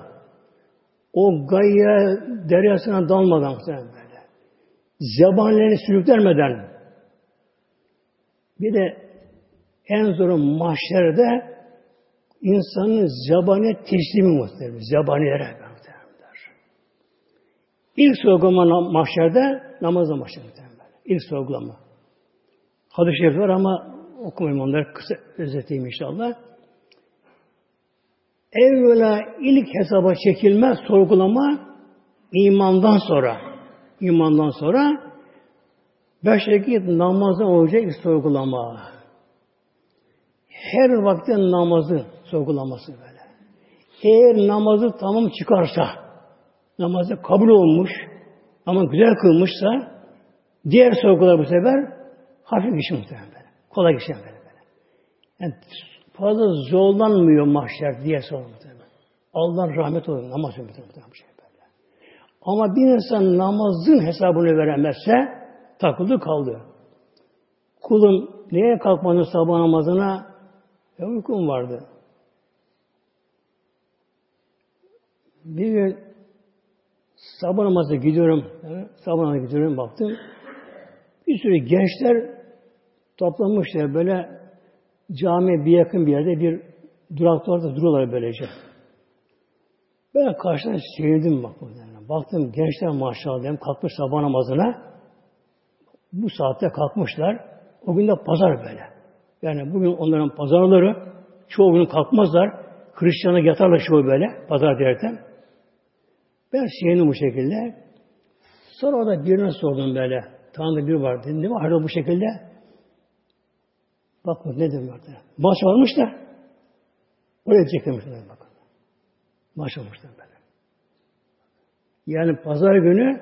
o gayya deryasına dalmadan böyle. Zebanilerini sürüklenmeden bir de en zoru mahşerde insanın zebani teslimi muhtemelen. Zebanilere muhtemelen. İlk sorgulama mahşerde namazla başlar muhtemelen. İlk sorgulama. Hadis-i şerif var ama okumayayım onları. Kısa özeteyim inşallah. Evvela ilk hesaba çekilmez sorgulama imandan sonra. imandan sonra beş vakit namazdan olacak sorgulama. Her vaktin namazı sorgulaması böyle. Eğer namazı tamam çıkarsa, namazı kabul olmuş ama güzel kılmışsa, diğer sorgular bu sefer Hafif iş muhtemelen. Kolay iş böyle, böyle. Yani fazla zorlanmıyor mahşer diye muhtemelen. Allah'ın rahmet olur. Namaz şey böyle. Ama bir insan namazın hesabını veremezse takıldı kaldı. Kulum niye kalkmadın sabah namazına? E, uykum vardı. Bir gün sabah namazına gidiyorum. Yani sabah namazına gidiyorum baktım. Bir sürü gençler Toplanmışlar böyle cami bir yakın bir yerde bir durakta orada duruyorlar böylece. Ben karşıdan seyirdim bak yani. Baktım gençler maşallah hem kalkmış sabah namazına. Bu saatte kalkmışlar. O gün de pazar böyle. Yani bugün onların pazarları çoğu gün kalkmazlar. Hristiyan'a yatarlar çoğu böyle pazar derken. Ben seyirdim bu şekilde. Sonra orada birine sordum böyle. Tanrı bir var dedim. Ne var bu şekilde? Bak ne diyor Maç varmış da oraya gideceklermiş. Bakın. Maç olmuş da böyle. Yani pazar günü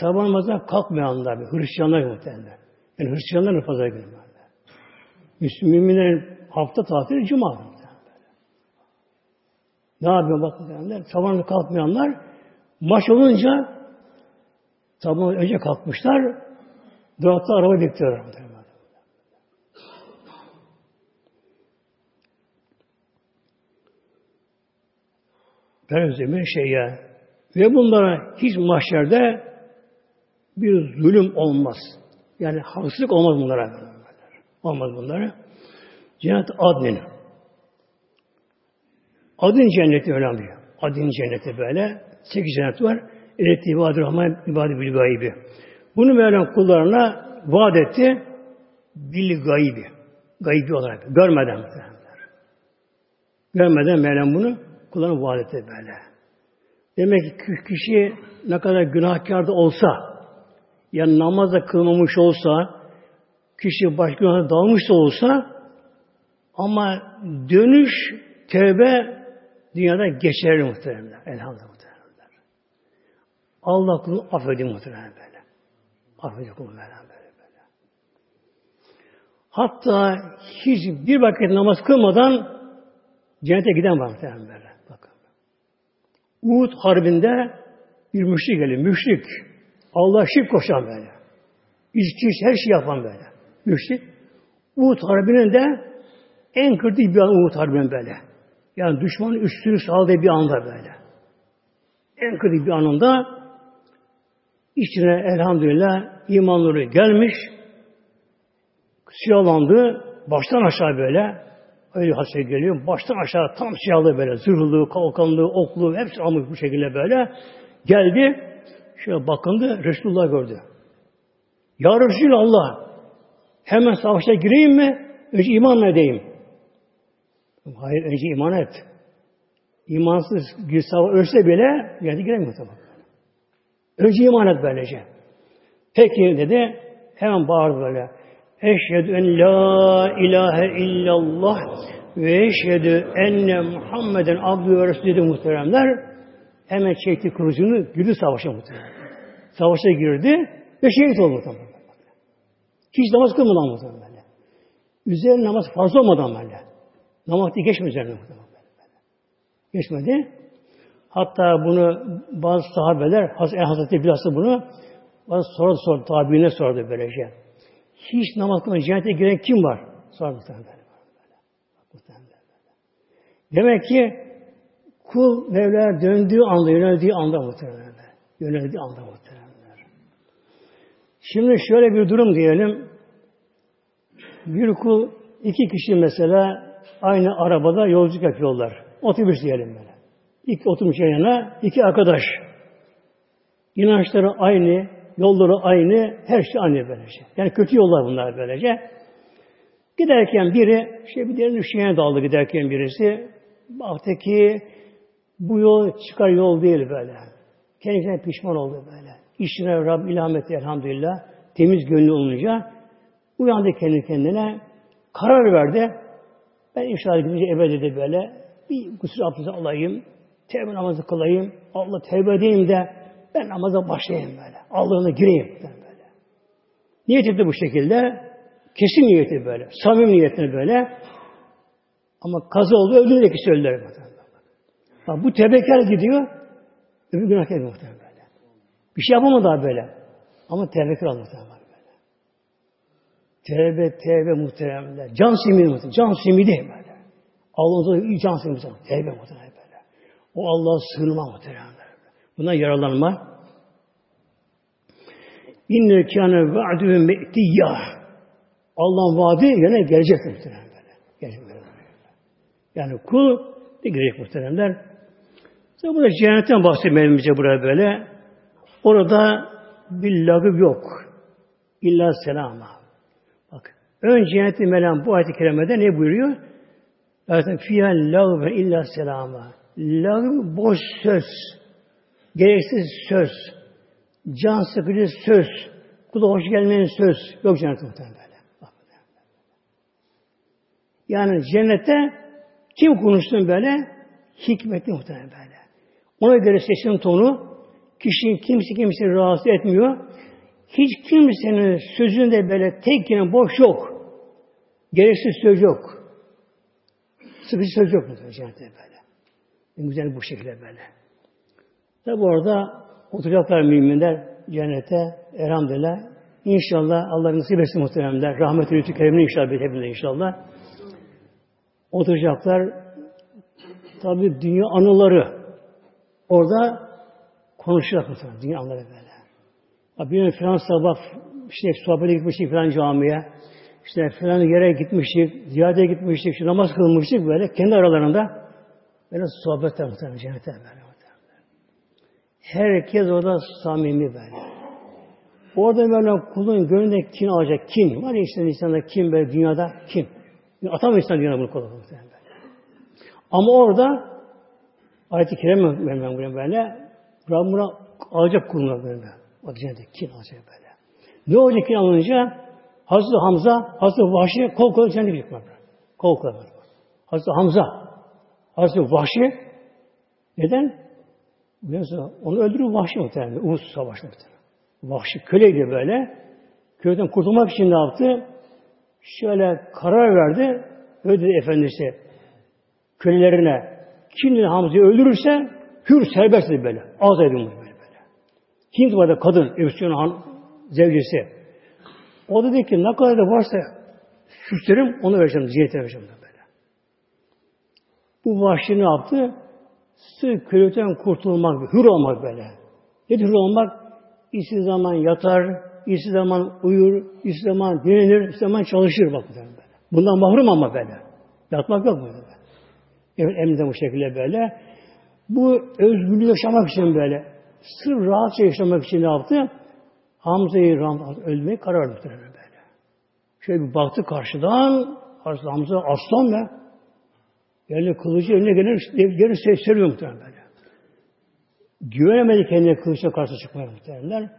sabah namazına kalkmayanlar, bir Hristiyanlar muhtemelen. Yani Hristiyanlar pazar günü böyle. Müslümanların hafta tatili cuma böyle. Ne yapıyor bak muhtemelen? Sabah kalkmayanlar maç olunca sabah önce kalkmışlar durakta araba bekliyorlar muhtemelen. Şey ya Ve bunlara hiç mahşerde bir zulüm olmaz. Yani haksızlık olmaz bunlara. Olmaz bunlara. Cennet adnin. Adın cenneti önemli. Adın cenneti böyle. Sekiz cennet var. Evet ibadet rahman ibadet bil gaybi. Bunu Mevlam kullarına vaat etti. Bil gaybi. Gaybi olarak. Görmeden. Görmeden Mevlam bunu kullanıp vaat etti böyle. Demek ki kişi ne kadar günahkar da olsa, ya namazda kılmamış olsa, kişi başka günahda dalmış da olsa, ama dönüş, tevbe dünyada geçerli muhteremler. Elhamdülillah muhteremler. Allah kulunu affediyor muhteremler böyle. Affediyor kulunu böyle. Hatta hiç bir vakit namaz kılmadan cennete giden var muhteremler böyle. Uhud Harbi'nde bir müşrik geliyor. Müşrik. Allah şirk koşan böyle. İçki her şey yapan böyle. Müşrik. Uhud Harbi'nin de en kritik bir an Uhud Harbi'nin böyle. Yani düşmanın üstünü sağladığı bir anda böyle. En kritik bir anında içine elhamdülillah imanları gelmiş, silahlandı, baştan aşağı böyle, öyle hasret geliyor, baştan aşağı tam silahlı böyle, zırhlı, kalkanlı, oklu, hepsi almış bu şekilde böyle, geldi, şöyle bakındı, Resulullah gördü. Ya Resulallah, hemen savaşa gireyim mi? Önce iman edeyim? Hayır, önce iman et. İmansız bir savaş ölse bile yani giremiyor tabi. Önce iman et böylece. Peki dedi, hemen bağırdı böyle. Eşhedü en la ilahe illallah ve eşhedü enne Muhammeden abdü ve Resulü dedi muhteremler. Hemen çekti kılıcını, girdi savaşa muhteremler. Savaşa girdi ve şehit oldu muhteremler. Hiç namaz kılmadan muhteremler. Üzerine namaz farz olmadan böyle. Namaz geçmedi üzerine muhteremler. Geçmedi. Hatta bunu bazı sahabeler, Hazreti bilhassa bunu bazı sordu sordu, tabiine sordu böylece. Hiç namaz kılmadan cennete giren kim var? Sordu muhtemelen. Demek ki kul Mevla'ya döndüğü anda, yöneldiği anda muhtemelen. Yöneldiği anda muhtemelen. Şimdi şöyle bir durum diyelim. Bir kul, iki kişi mesela aynı arabada yolculuk yapıyorlar. Otobüs diyelim böyle. İki oturmuş yana, iki arkadaş. İnançları aynı, yolları aynı, her şey aynı böylece. Yani kötü yollar bunlar böylece. Giderken biri, işte bir diğerinin şeyine daldı giderken birisi. Baktı ki bu yol çıkar yol değil böyle. Kendisine pişman oldu böyle. İşine Rabb ilham etti elhamdülillah. Temiz gönlü olunca uyandı kendi kendine. Karar verdi. Ben inşallah gidince ebedede böyle bir gusül abdesti alayım. Tevbe namazı kılayım. Allah tevbe edeyim de ben namaza başlayayım böyle. Allah'ına gireyim böyle. Niyet etti bu şekilde. Kesin niyeti böyle. Samim niyetini böyle. Ama kaza oldu öldü de kişi öldüler. Bak, bu tebekar gidiyor. Öbür günahkar muhtemelen böyle. Bir şey yapamadı daha böyle. Ama tebekar oldu muhtemelen böyle. Tevbe, tevbe muhteremler. Can simidi muhtemelen. Can simidi böyle. Allah'ın can simidi. Tevbe muhtemelen böyle. O Allah'a sığınma muhtemelen. Buna yaralanma. İnne kâne va'dühü me'tiyyâ. Allah'ın vaadi yine gelecek muhtemelen. Gelecek böyle. Yani kul ne gelecek muhteremler. Sonra burada cennetten bahsetmeyelim buraya böyle. Orada bir lagıv yok. İlla selama. Bak. Ön cennetin melam bu ayet-i kerimede ne buyuruyor? Zaten fiyâ lagıv illa selama. Lagıv boş söz. Gereksiz söz. Can sıkıcı söz. Kula hoş gelmeyen söz. Yok cennette muhtemelen böyle. Yani cennette kim konuşsun böyle? Hikmetli muhtemelen böyle. Ona göre sesin tonu kişinin kimse kimse rahatsız etmiyor. Hiç kimsenin sözünde böyle tek yine boş yok. Gereksiz söz yok. Sıkıcı söz yok muhtemelen cennette böyle. Güzel bu şekilde böyle. Tabi orada oturacaklar müminler cennete elhamdülillah. İnşallah Allah nasip etsin muhteremler. Rahmetli lütfü kerimini inşallah hepimize inşallah. Oturacaklar. Tabi dünya anıları orada konuşacak muhtemelen. Dünya anıları böyle. Bir filan sabah işte sohbete gitmiştik filan camiye. İşte filan yere gitmiştik, ziyarete gitmiştik, işte namaz kılmıştık böyle kendi aralarında. Böyle sohbetler muhtemelen cennete böyle. Herkes orada samimi böyle. Orada böyle kulun gönlünde kin alacak kin. Var ya işte insanda kin böyle dünyada kin. Atamıyor insan dünyada bunu kolay. Ama orada ayet-i kerime ben böyle böyle Rabbim buna alacak kuluna böyle. Bak cennette kin alacak böyle. Ne olacak kin alınca? Hazreti Hamza, Hazreti Vahşi kol kola cennete gidecek böyle. Kol kola. Hazreti Hamza, Hazreti Vahşi neden? Biliyorsunuz onu öldürür Vahşi muhtemelen. Uhud Savaşı muhtemelen. Vahşi köleydi böyle. Köyden kurtulmak için ne yaptı? Şöyle karar verdi. Öyle dedi efendisi kölelerine kim Hamza'yı öldürürse hür serbest dedi böyle. Azat edin böyle böyle. Kim vardı kadın, Ebu Han zevcesi. O dedi ki ne kadar da varsa süslerim onu vereceğim, ziyete vereceğim de böyle. Bu vahşi ne yaptı? Sırf kölelikten kurtulmak, hür olmak böyle. Ne hür olmak? İstediği zaman yatar, istediği zaman uyur, istediği zaman dinlenir, istediği zaman çalışır bak böyle. Bundan mahrum ama böyle. Yatmak yok böyle. Evet emrinde bu şekilde böyle. Bu özgürlüğü yaşamak için böyle. Sırf rahatça yaşamak için ne yaptı? Hamza'yı ölmeye karar verdi böyle. Şöyle bir baktı karşıdan, karşıda Hamza aslan be. Yani kılıcı eline gelir, gelir seriyor muhtemelen böyle. Güvenemedi kendine kılıçla karşı çıkmaya muhtemelenler.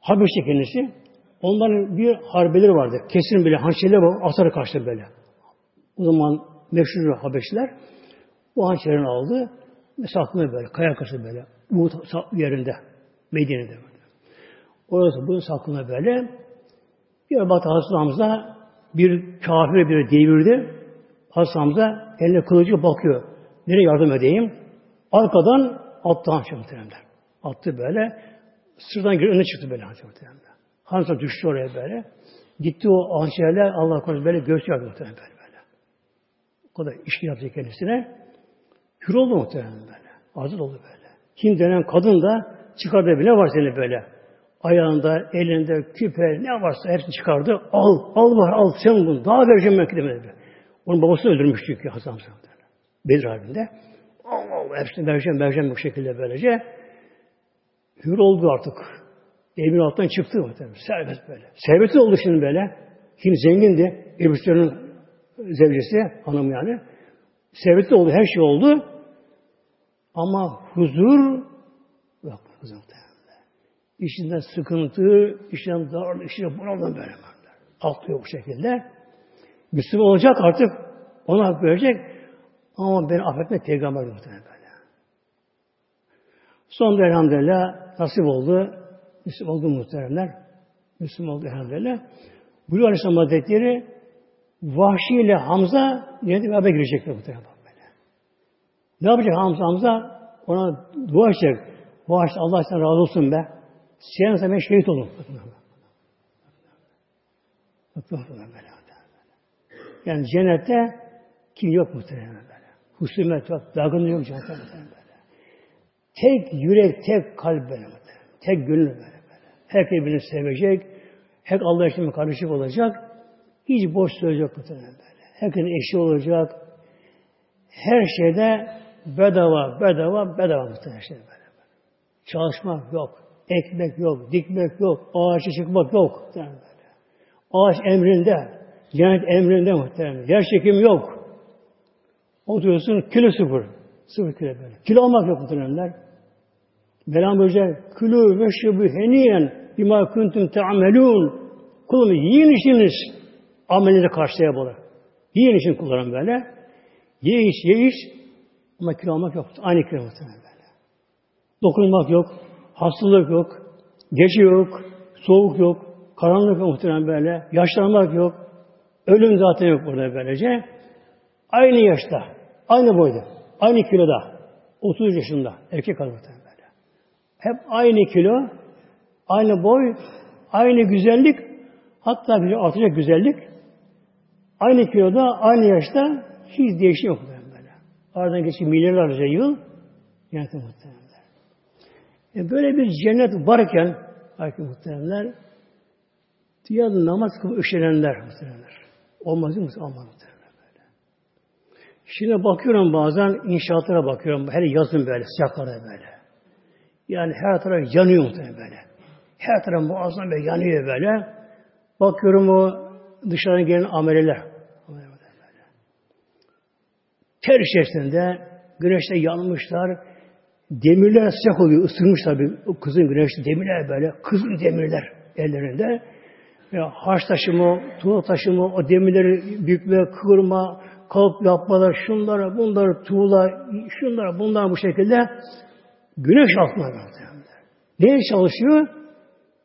Habeşli kendisi. Onların bir harbeleri vardı. Kesin bile hançerler var. Karşı böyle. O zaman meşhur Habeşliler bu hançerini aldı ve saklıyor böyle. Kaya karşı böyle. Uhud yerinde. Medine'de böyle. Orası bunu saklıyor böyle. Bir baktı Hazreti bir kafir bir devirdi. Hazreti eline kılıcı bakıyor. Nereye yardım edeyim? Arkadan attı hançer muhteremler. Attı böyle. Sırdan girip öne çıktı böyle hançer muhteremler. Hamza düştü oraya böyle. Gitti o hançerler Allah korusun böyle göğüs yardı muhterem böyle. O da işki yaptı kendisine. Hür oldu muhterem böyle. Azıl oldu böyle. Kim denen kadın da çıkardı bile var seni böyle. Ayağında, elinde, küpe, ne varsa hepsini çıkardı. Al, al var, al sen bunu. Daha vereceğim ben demedi. Onun babası öldürmüş çünkü Hasan Hasan. Bedir Harbi'nde. Allah Allah, hepsini vereceğim, vereceğim bu şekilde böylece. Hür oldu artık. Evin altından çıktı muhtemelen. Serbest böyle. Serbest oldu şimdi böyle. Kim zengindi. Süreyyan'ın zevcesi, hanım yani. Serbest oldu, her şey oldu. Ama huzur yok. Huzur İşinden sıkıntı, işinden darlık, işinden bunaldan böyle. Atlıyor bu şekilde. Müslüman olacak artık. Ona hak verecek. Ama beni affetme peygamber muhtemelen böyle. Sonunda elhamdülillah nasip oldu. Müslüman oldu muhteremler. Müslüman oldu elhamdülillah. Buyuruyor Aleyhisselam Hazretleri Vahşi ile Hamza yine beraber girecekler muhtemelen böyle. Ne yapacak Hamza? Hamza ona dua edecek. Vahşi Allah sen razı olsun be. Sen sen ben şehit olun. Yani cennette kim yok muhtemelen böyle. Husumet yok, dargınlık yok cennette muhtemelen böyle. Tek yürek, tek kalp böyle muhtemelen. Tek gönül böyle böyle. Herkes birbirini sevecek. Hep Allah için karışık olacak. Hiç boş söz yok muhtemelen böyle. Herkesin eşi olacak. Her şeyde bedava, bedava, bedava muhtemelen şey böyle. Çalışmak yok. Ekmek yok, dikmek yok, ağaçı çıkmak yok. Böyle. Ağaç emrinde, cennet emrinde muhtemelen. Yer çekim yok. Oturuyorsun kilo sıfır. Sıfır kilo böyle. Kilo almak yok muhtemelenler. Mevlam Hoca külü ve şubu heniyen bima kuntum te'amelun kulum yiyin işiniz amelinize karşıya bulur. Yiyin için kullanın böyle. Ye iş, ye iş ama kilo almak yok. Aynı kilo muhtemelen böyle. Dokunmak yok. Hastalık yok. Gece yok. Soğuk yok. Karanlık yok muhtemelen böyle. Yaşlanmak yok. Ölüm zaten yok burada böylece. Aynı yaşta. Aynı boyda. Aynı kiloda. 30 yaşında. Erkek adam böyle. Hep aynı kilo. Aynı boy. Aynı güzellik. Hatta bir artacak güzellik. Aynı kiloda, aynı yaşta hiç değişim yok böyle. Aradan geçti milyarlarca yıl. Yani muhtemelen. E böyle bir cennet varken belki muhteremler dünyada namaz kılıp üşenenler muhteremler. Olmaz mı? Olmaz muhteremler böyle. Şimdi bakıyorum bazen inşaatlara bakıyorum. Her yazın böyle sıcaklarda böyle. Yani her taraf yanıyor muhtemelen böyle. Her taraf muazzam böyle yanıyor böyle. Bakıyorum o dışarıdan gelen ameleler. Ter içerisinde güneşte yanmışlar. Demirler sıcak oluyor. ısırmışlar bir o kızın güneşte demirler böyle. Kızıl demirler ellerinde. Ya harç taşımı, tuğla taşımı, o demirleri bükme, kırma, kalp yapmalar, şunlara, bunları, tuğla, şunlara, bunlar bu şekilde güneş altına geldi. Neye çalışıyor?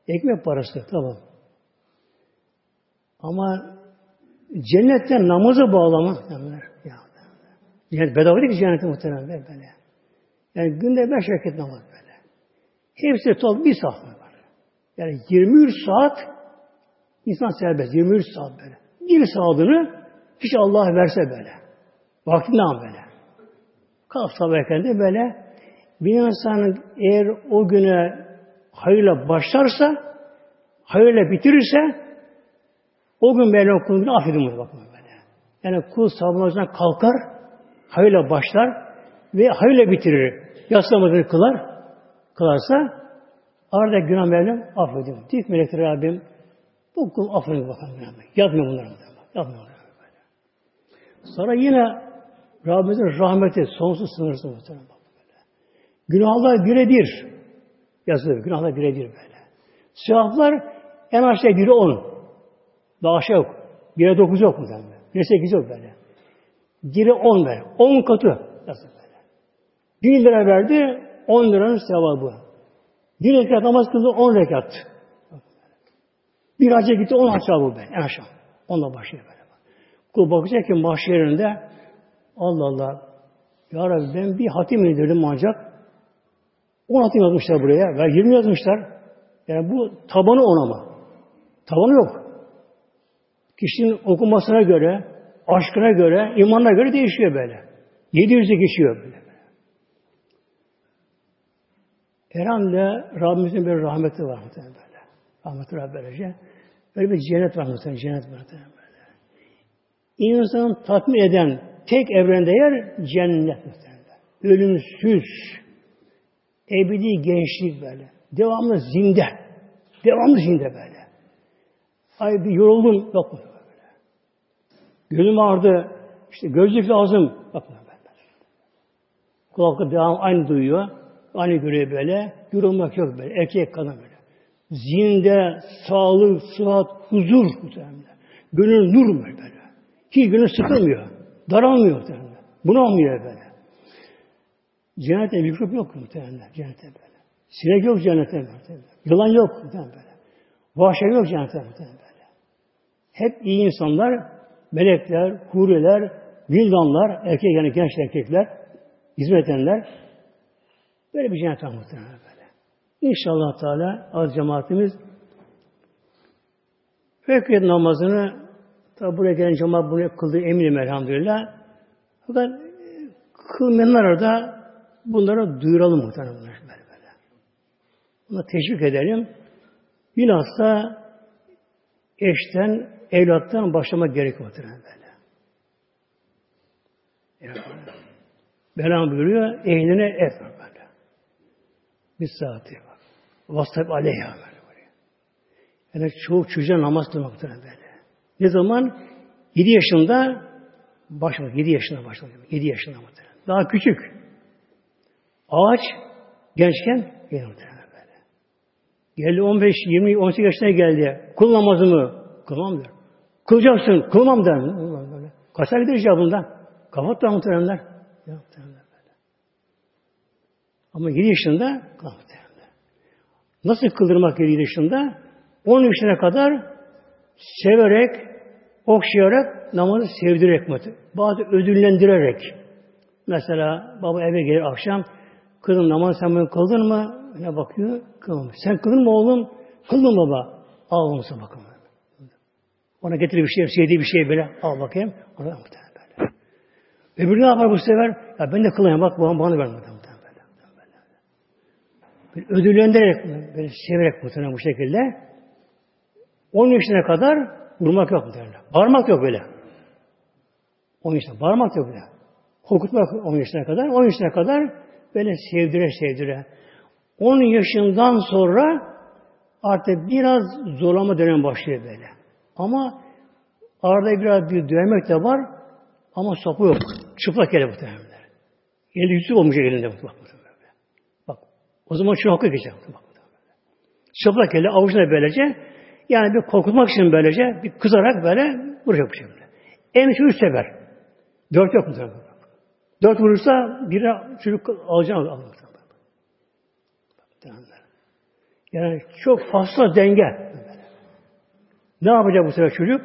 Ekmek parası, tamam. Ama cennetten namazı bağlamak ya. Cennet bedava değil ki cennete muhtemelen böyle. Yani günde beş vakit namaz böyle. Hepsi top bir saat var. Yani 23 saat insan serbest. 23 saat böyle. Bir saatini hiç Allah verse böyle. Vaktinden böyle. Kalk sabah erken böyle bir insan eğer o güne hayırla başlarsa hayırla bitirirse o gün Mevlam kulunu affedin bakın böyle. Yani kul sabah kalkar hayırla başlar ve hayırla bitirir. Yaslamazını kılar. Kılarsa arada günah Mevlam affediyor. Dik melekler Rabbim bu kul affedin bakalım. Yapmıyor bunları. Yapmıyor bunları. Sonra yine Rabbimizin rahmeti sonsuz sınırsız muhtemelen. Günahlar birebir. Yazılır. Günahlar birebir böyle. Sevaplar en aşağı biri on. Daha aşağı yok. Bire dokuz yok mu? Bire sekiz yok böyle. Biri on böyle. On katı yazılır böyle. Bir lira verdi, on liranın sevabı. Bir rekat namaz kıldı, on rekat. Bir hacca gitti, on aşağı bu böyle. En aşağı. Onunla başlıyor böyle. Kul bakacak ki mahşerinde Allah Allah Ya Rabbi ben bir hatim indirdim ancak 10 hatim yazmışlar buraya ve 20 yazmışlar. Yani bu tabanı on ama. Tabanı yok. Kişinin okumasına göre, aşkına göre, imanına göre değişiyor böyle. 700'e geçiyor böyle. Herhalde Rabbimizin bir rahmeti var böyle. Rahmeti var böylece. Böyle bir cennet var muhtemelen. Cennet var böyle. İnsanı tatmin eden tek evrende yer cennet muhtemelen. Ölümsüz, ebedi gençlik böyle. Devamlı zinde. Devamlı zinde böyle. Ay bir yoruldum. Yok mu? Böyle. Gözüm ağrıdı. İşte gözlük lazım. Yok mu? Kulaklık devam aynı duyuyor. Aynı görüyor böyle. Yorulmak yok böyle. Erkek kadın böyle. Zinde, sağlık, sıhhat, huzur muhtemelen. Gönül nur böyle. Hiç gönül sıkılmıyor. Daralmıyor muhtemelen. Bunalmıyor böyle. Cennette mikrop yok muhtemelen. Cennette böyle. Sinek yok cennette muhtemelen. Yılan yok muhtemelen böyle. Vahşet yok cennette muhtemelen böyle. Hep iyi insanlar, melekler, hureler, vildanlar, erkek yani genç erkekler, hizmet edenler, böyle bir cennet muhtemelen böyle. İnşallah Teala az cemaatimiz Fekret namazını tabi buraya gelen cemaat bunu kıldığı eminim elhamdülillah. Fakat e, kılmayanlar da bunlara duyuralım muhtemelen bunlar böyle böyle. Buna teşvik edelim. Bilhassa eşten, evlattan başlamak gerekiyor muhtemelen böyle. Belam buyuruyor, ehline et böyle. Bir saati bak. Vastab aleyha böyle. Yani çoğu çocuğa namaz kılmak böyle. Ne zaman? 7 yaşında başladı. 7 yaşında başladı. 7 yaşında muhtemelen. Daha küçük. Ağaç gençken geliyor muhtemelen böyle. Geldi 15, 20, 18 yaşına geldi. Kul namazımı kılmam der. Kılacaksın, kılmam der. Böyle. Kaçar gider icabından. Kapat da muhtemelenler. Böyle. Ama 7 yaşında muhtemelenler. Nasıl kıldırmak 7 yaşında? 10 yaşına kadar severek, okşayarak, namazı sevdirerek, bazı ödüllendirerek. Mesela baba eve gelir akşam, kızım namaz sen bunu kıldın mı? Ne bakıyor? Kılmamış. Sen kıldın mı oğlum? Kıldım baba. Al onu bakın. Ona getir bir şey, sevdiği bir şey böyle. Al bakayım. Ona böyle. Öbürü ne yapar bu sefer? Ya ben de kılayım bak babam bana vermedi. Böyle. Ödüllendirerek, böyle severek muhtemelen bu şekilde 10 yaşına kadar vurmak yok derler. Bağırmak yok böyle. 10 yaşına bağırmak yok böyle. Korkutmak 10 yaşına kadar. 10 yaşına kadar böyle sevdire sevdire. 10 yaşından sonra Artık biraz zorlama dönem başlıyor böyle. Ama arada biraz bir dövmek de var ama sopa yok. Çıplak ele muhtemelen. Eli yüzü olmuş elinde. Bak, bak. O zaman şu hakkı geçer. Çıplak ele avucuna böylece yani bir korkutmak için böylece bir kızarak böyle vuracak bu şekilde. En üç üç sefer. Dört yok mu? Dört vurursa biri çocuk alacağım. alacağım. Yani çok fazla denge. Ne yapacak bu sefer çocuk?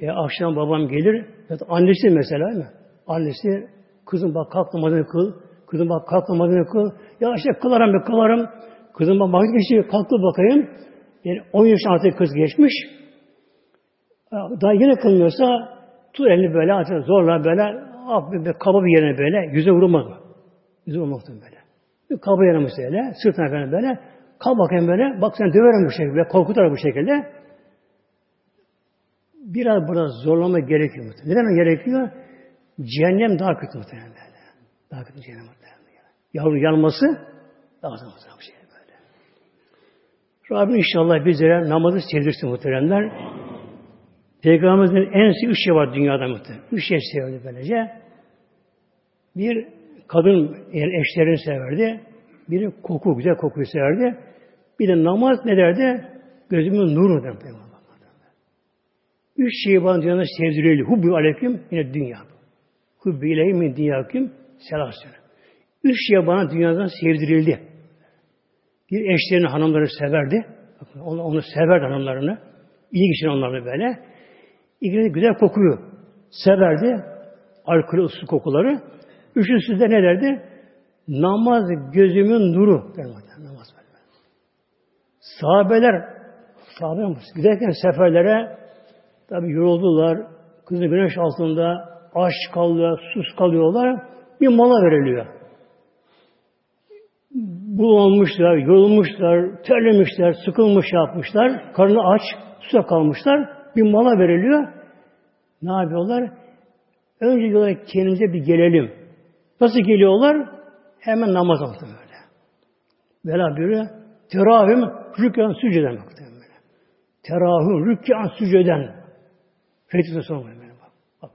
E, akşam babam gelir. Annesi mesela mi? Annesi kızım bak kalk namazını kıl. Kızım bak kalk kıl. Ya işte kılarım be kılarım. Kızım bak vakit geçiyor kalktı bakayım. Yani 10 yaş artık kız geçmiş. Daha yine kılmıyorsa tut elini böyle artık zorla böyle bir kaba bir yerine böyle yüze vurulmaz mı? Yüze vurulmaz böyle. Bir kaba yerine mesela sırtına falan böyle kal bakayım böyle bak sen döverim bu şekilde korkutar bu şekilde biraz biraz zorlama gerekiyor. Neden gerekiyor? Cehennem daha kötü muhtemelen böyle. Daha kötü cehennem muhtemelen. Yavru yanması zor bir şey böyle. Rabbim inşallah bizlere namazı sevdirsin muhteremler. Peygamberimizin en sevdiği üç şey var dünyada muhtemelen. Üç şey severdi böylece. Bir, kadın yani eşlerini severdi. Biri koku, güzel kokuyu severdi. Bir de namaz ne derdi? Gözümün nuru derdi. Üç şeyi bana dünyada sevdiriyor. Hubbi aleyküm yine dünya. Hubbi ileyhim min dünyaküm selasyon. Üç şey bana dünyadan sevdirildi. Bir eşlerini hanımları severdi. Onu, onu severdi hanımlarını. İyi geçin onlarla böyle. İkinci güzel kokuyu severdi. Alkolü su kokuları. Üçüncüsü de ne derdi? Namaz gözümün nuru. Namaz böyle. Sahabeler sahabe giderken seferlere tabi yoruldular. Kızı güneş altında aç kalıyor, sus kalıyorlar. Bir mola veriliyor. Bulanmışlar, yorulmuşlar, terlemişler, sıkılmış yapmışlar. Karnı aç, susa kalmışlar. Bir mola veriliyor. Ne yapıyorlar? Önce diyorlar kendimize bir gelelim. Nasıl geliyorlar? Hemen namaz altı böyle. Vela buyuruyor. Teravim rükyan süceden muhtemelen. Teravim rükyan süceden. Fethi'de sonra böyle bak. Bak.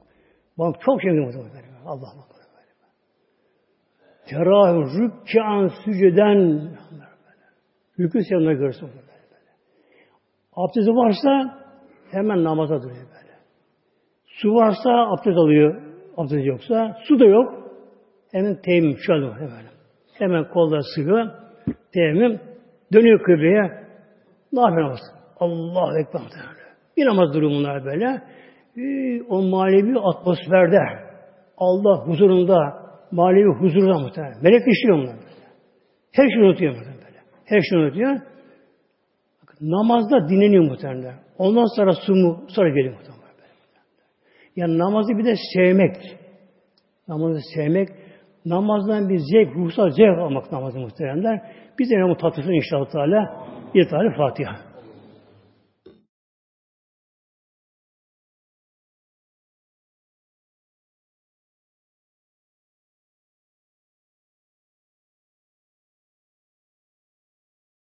Bak çok şey muhtemelen. Allah Allah. Teravim rükyan süceden. Rükü sevimler görsün. Abdesti varsa hemen namaza duruyor böyle. Su varsa abdest alıyor. Abdest yoksa. Su da yok. Hemen teyemmüm şu an hemen. Hemen kolda sıkı teyemmüm dönüyor kıbleye. Ne yapıyor? Allah Ekber. Bir namaz durumunlar böyle. Ee, o manevi atmosferde Allah huzurunda manevi huzurda muhtemelen. Melek işliyor bunlar. Her şeyi unutuyor böyle. Her şeyi unutuyor. Namazda dinleniyor muhtemelen. Ondan sonra sumu sonra geliyor muhtemelen. Yani namazı bir de sevmek. Namazı sevmek namazdan bir zevk, ruhsal zevk almak namazı muhteremler. Biz de namazı tatlısı inşallah Teala bir tane Fatiha.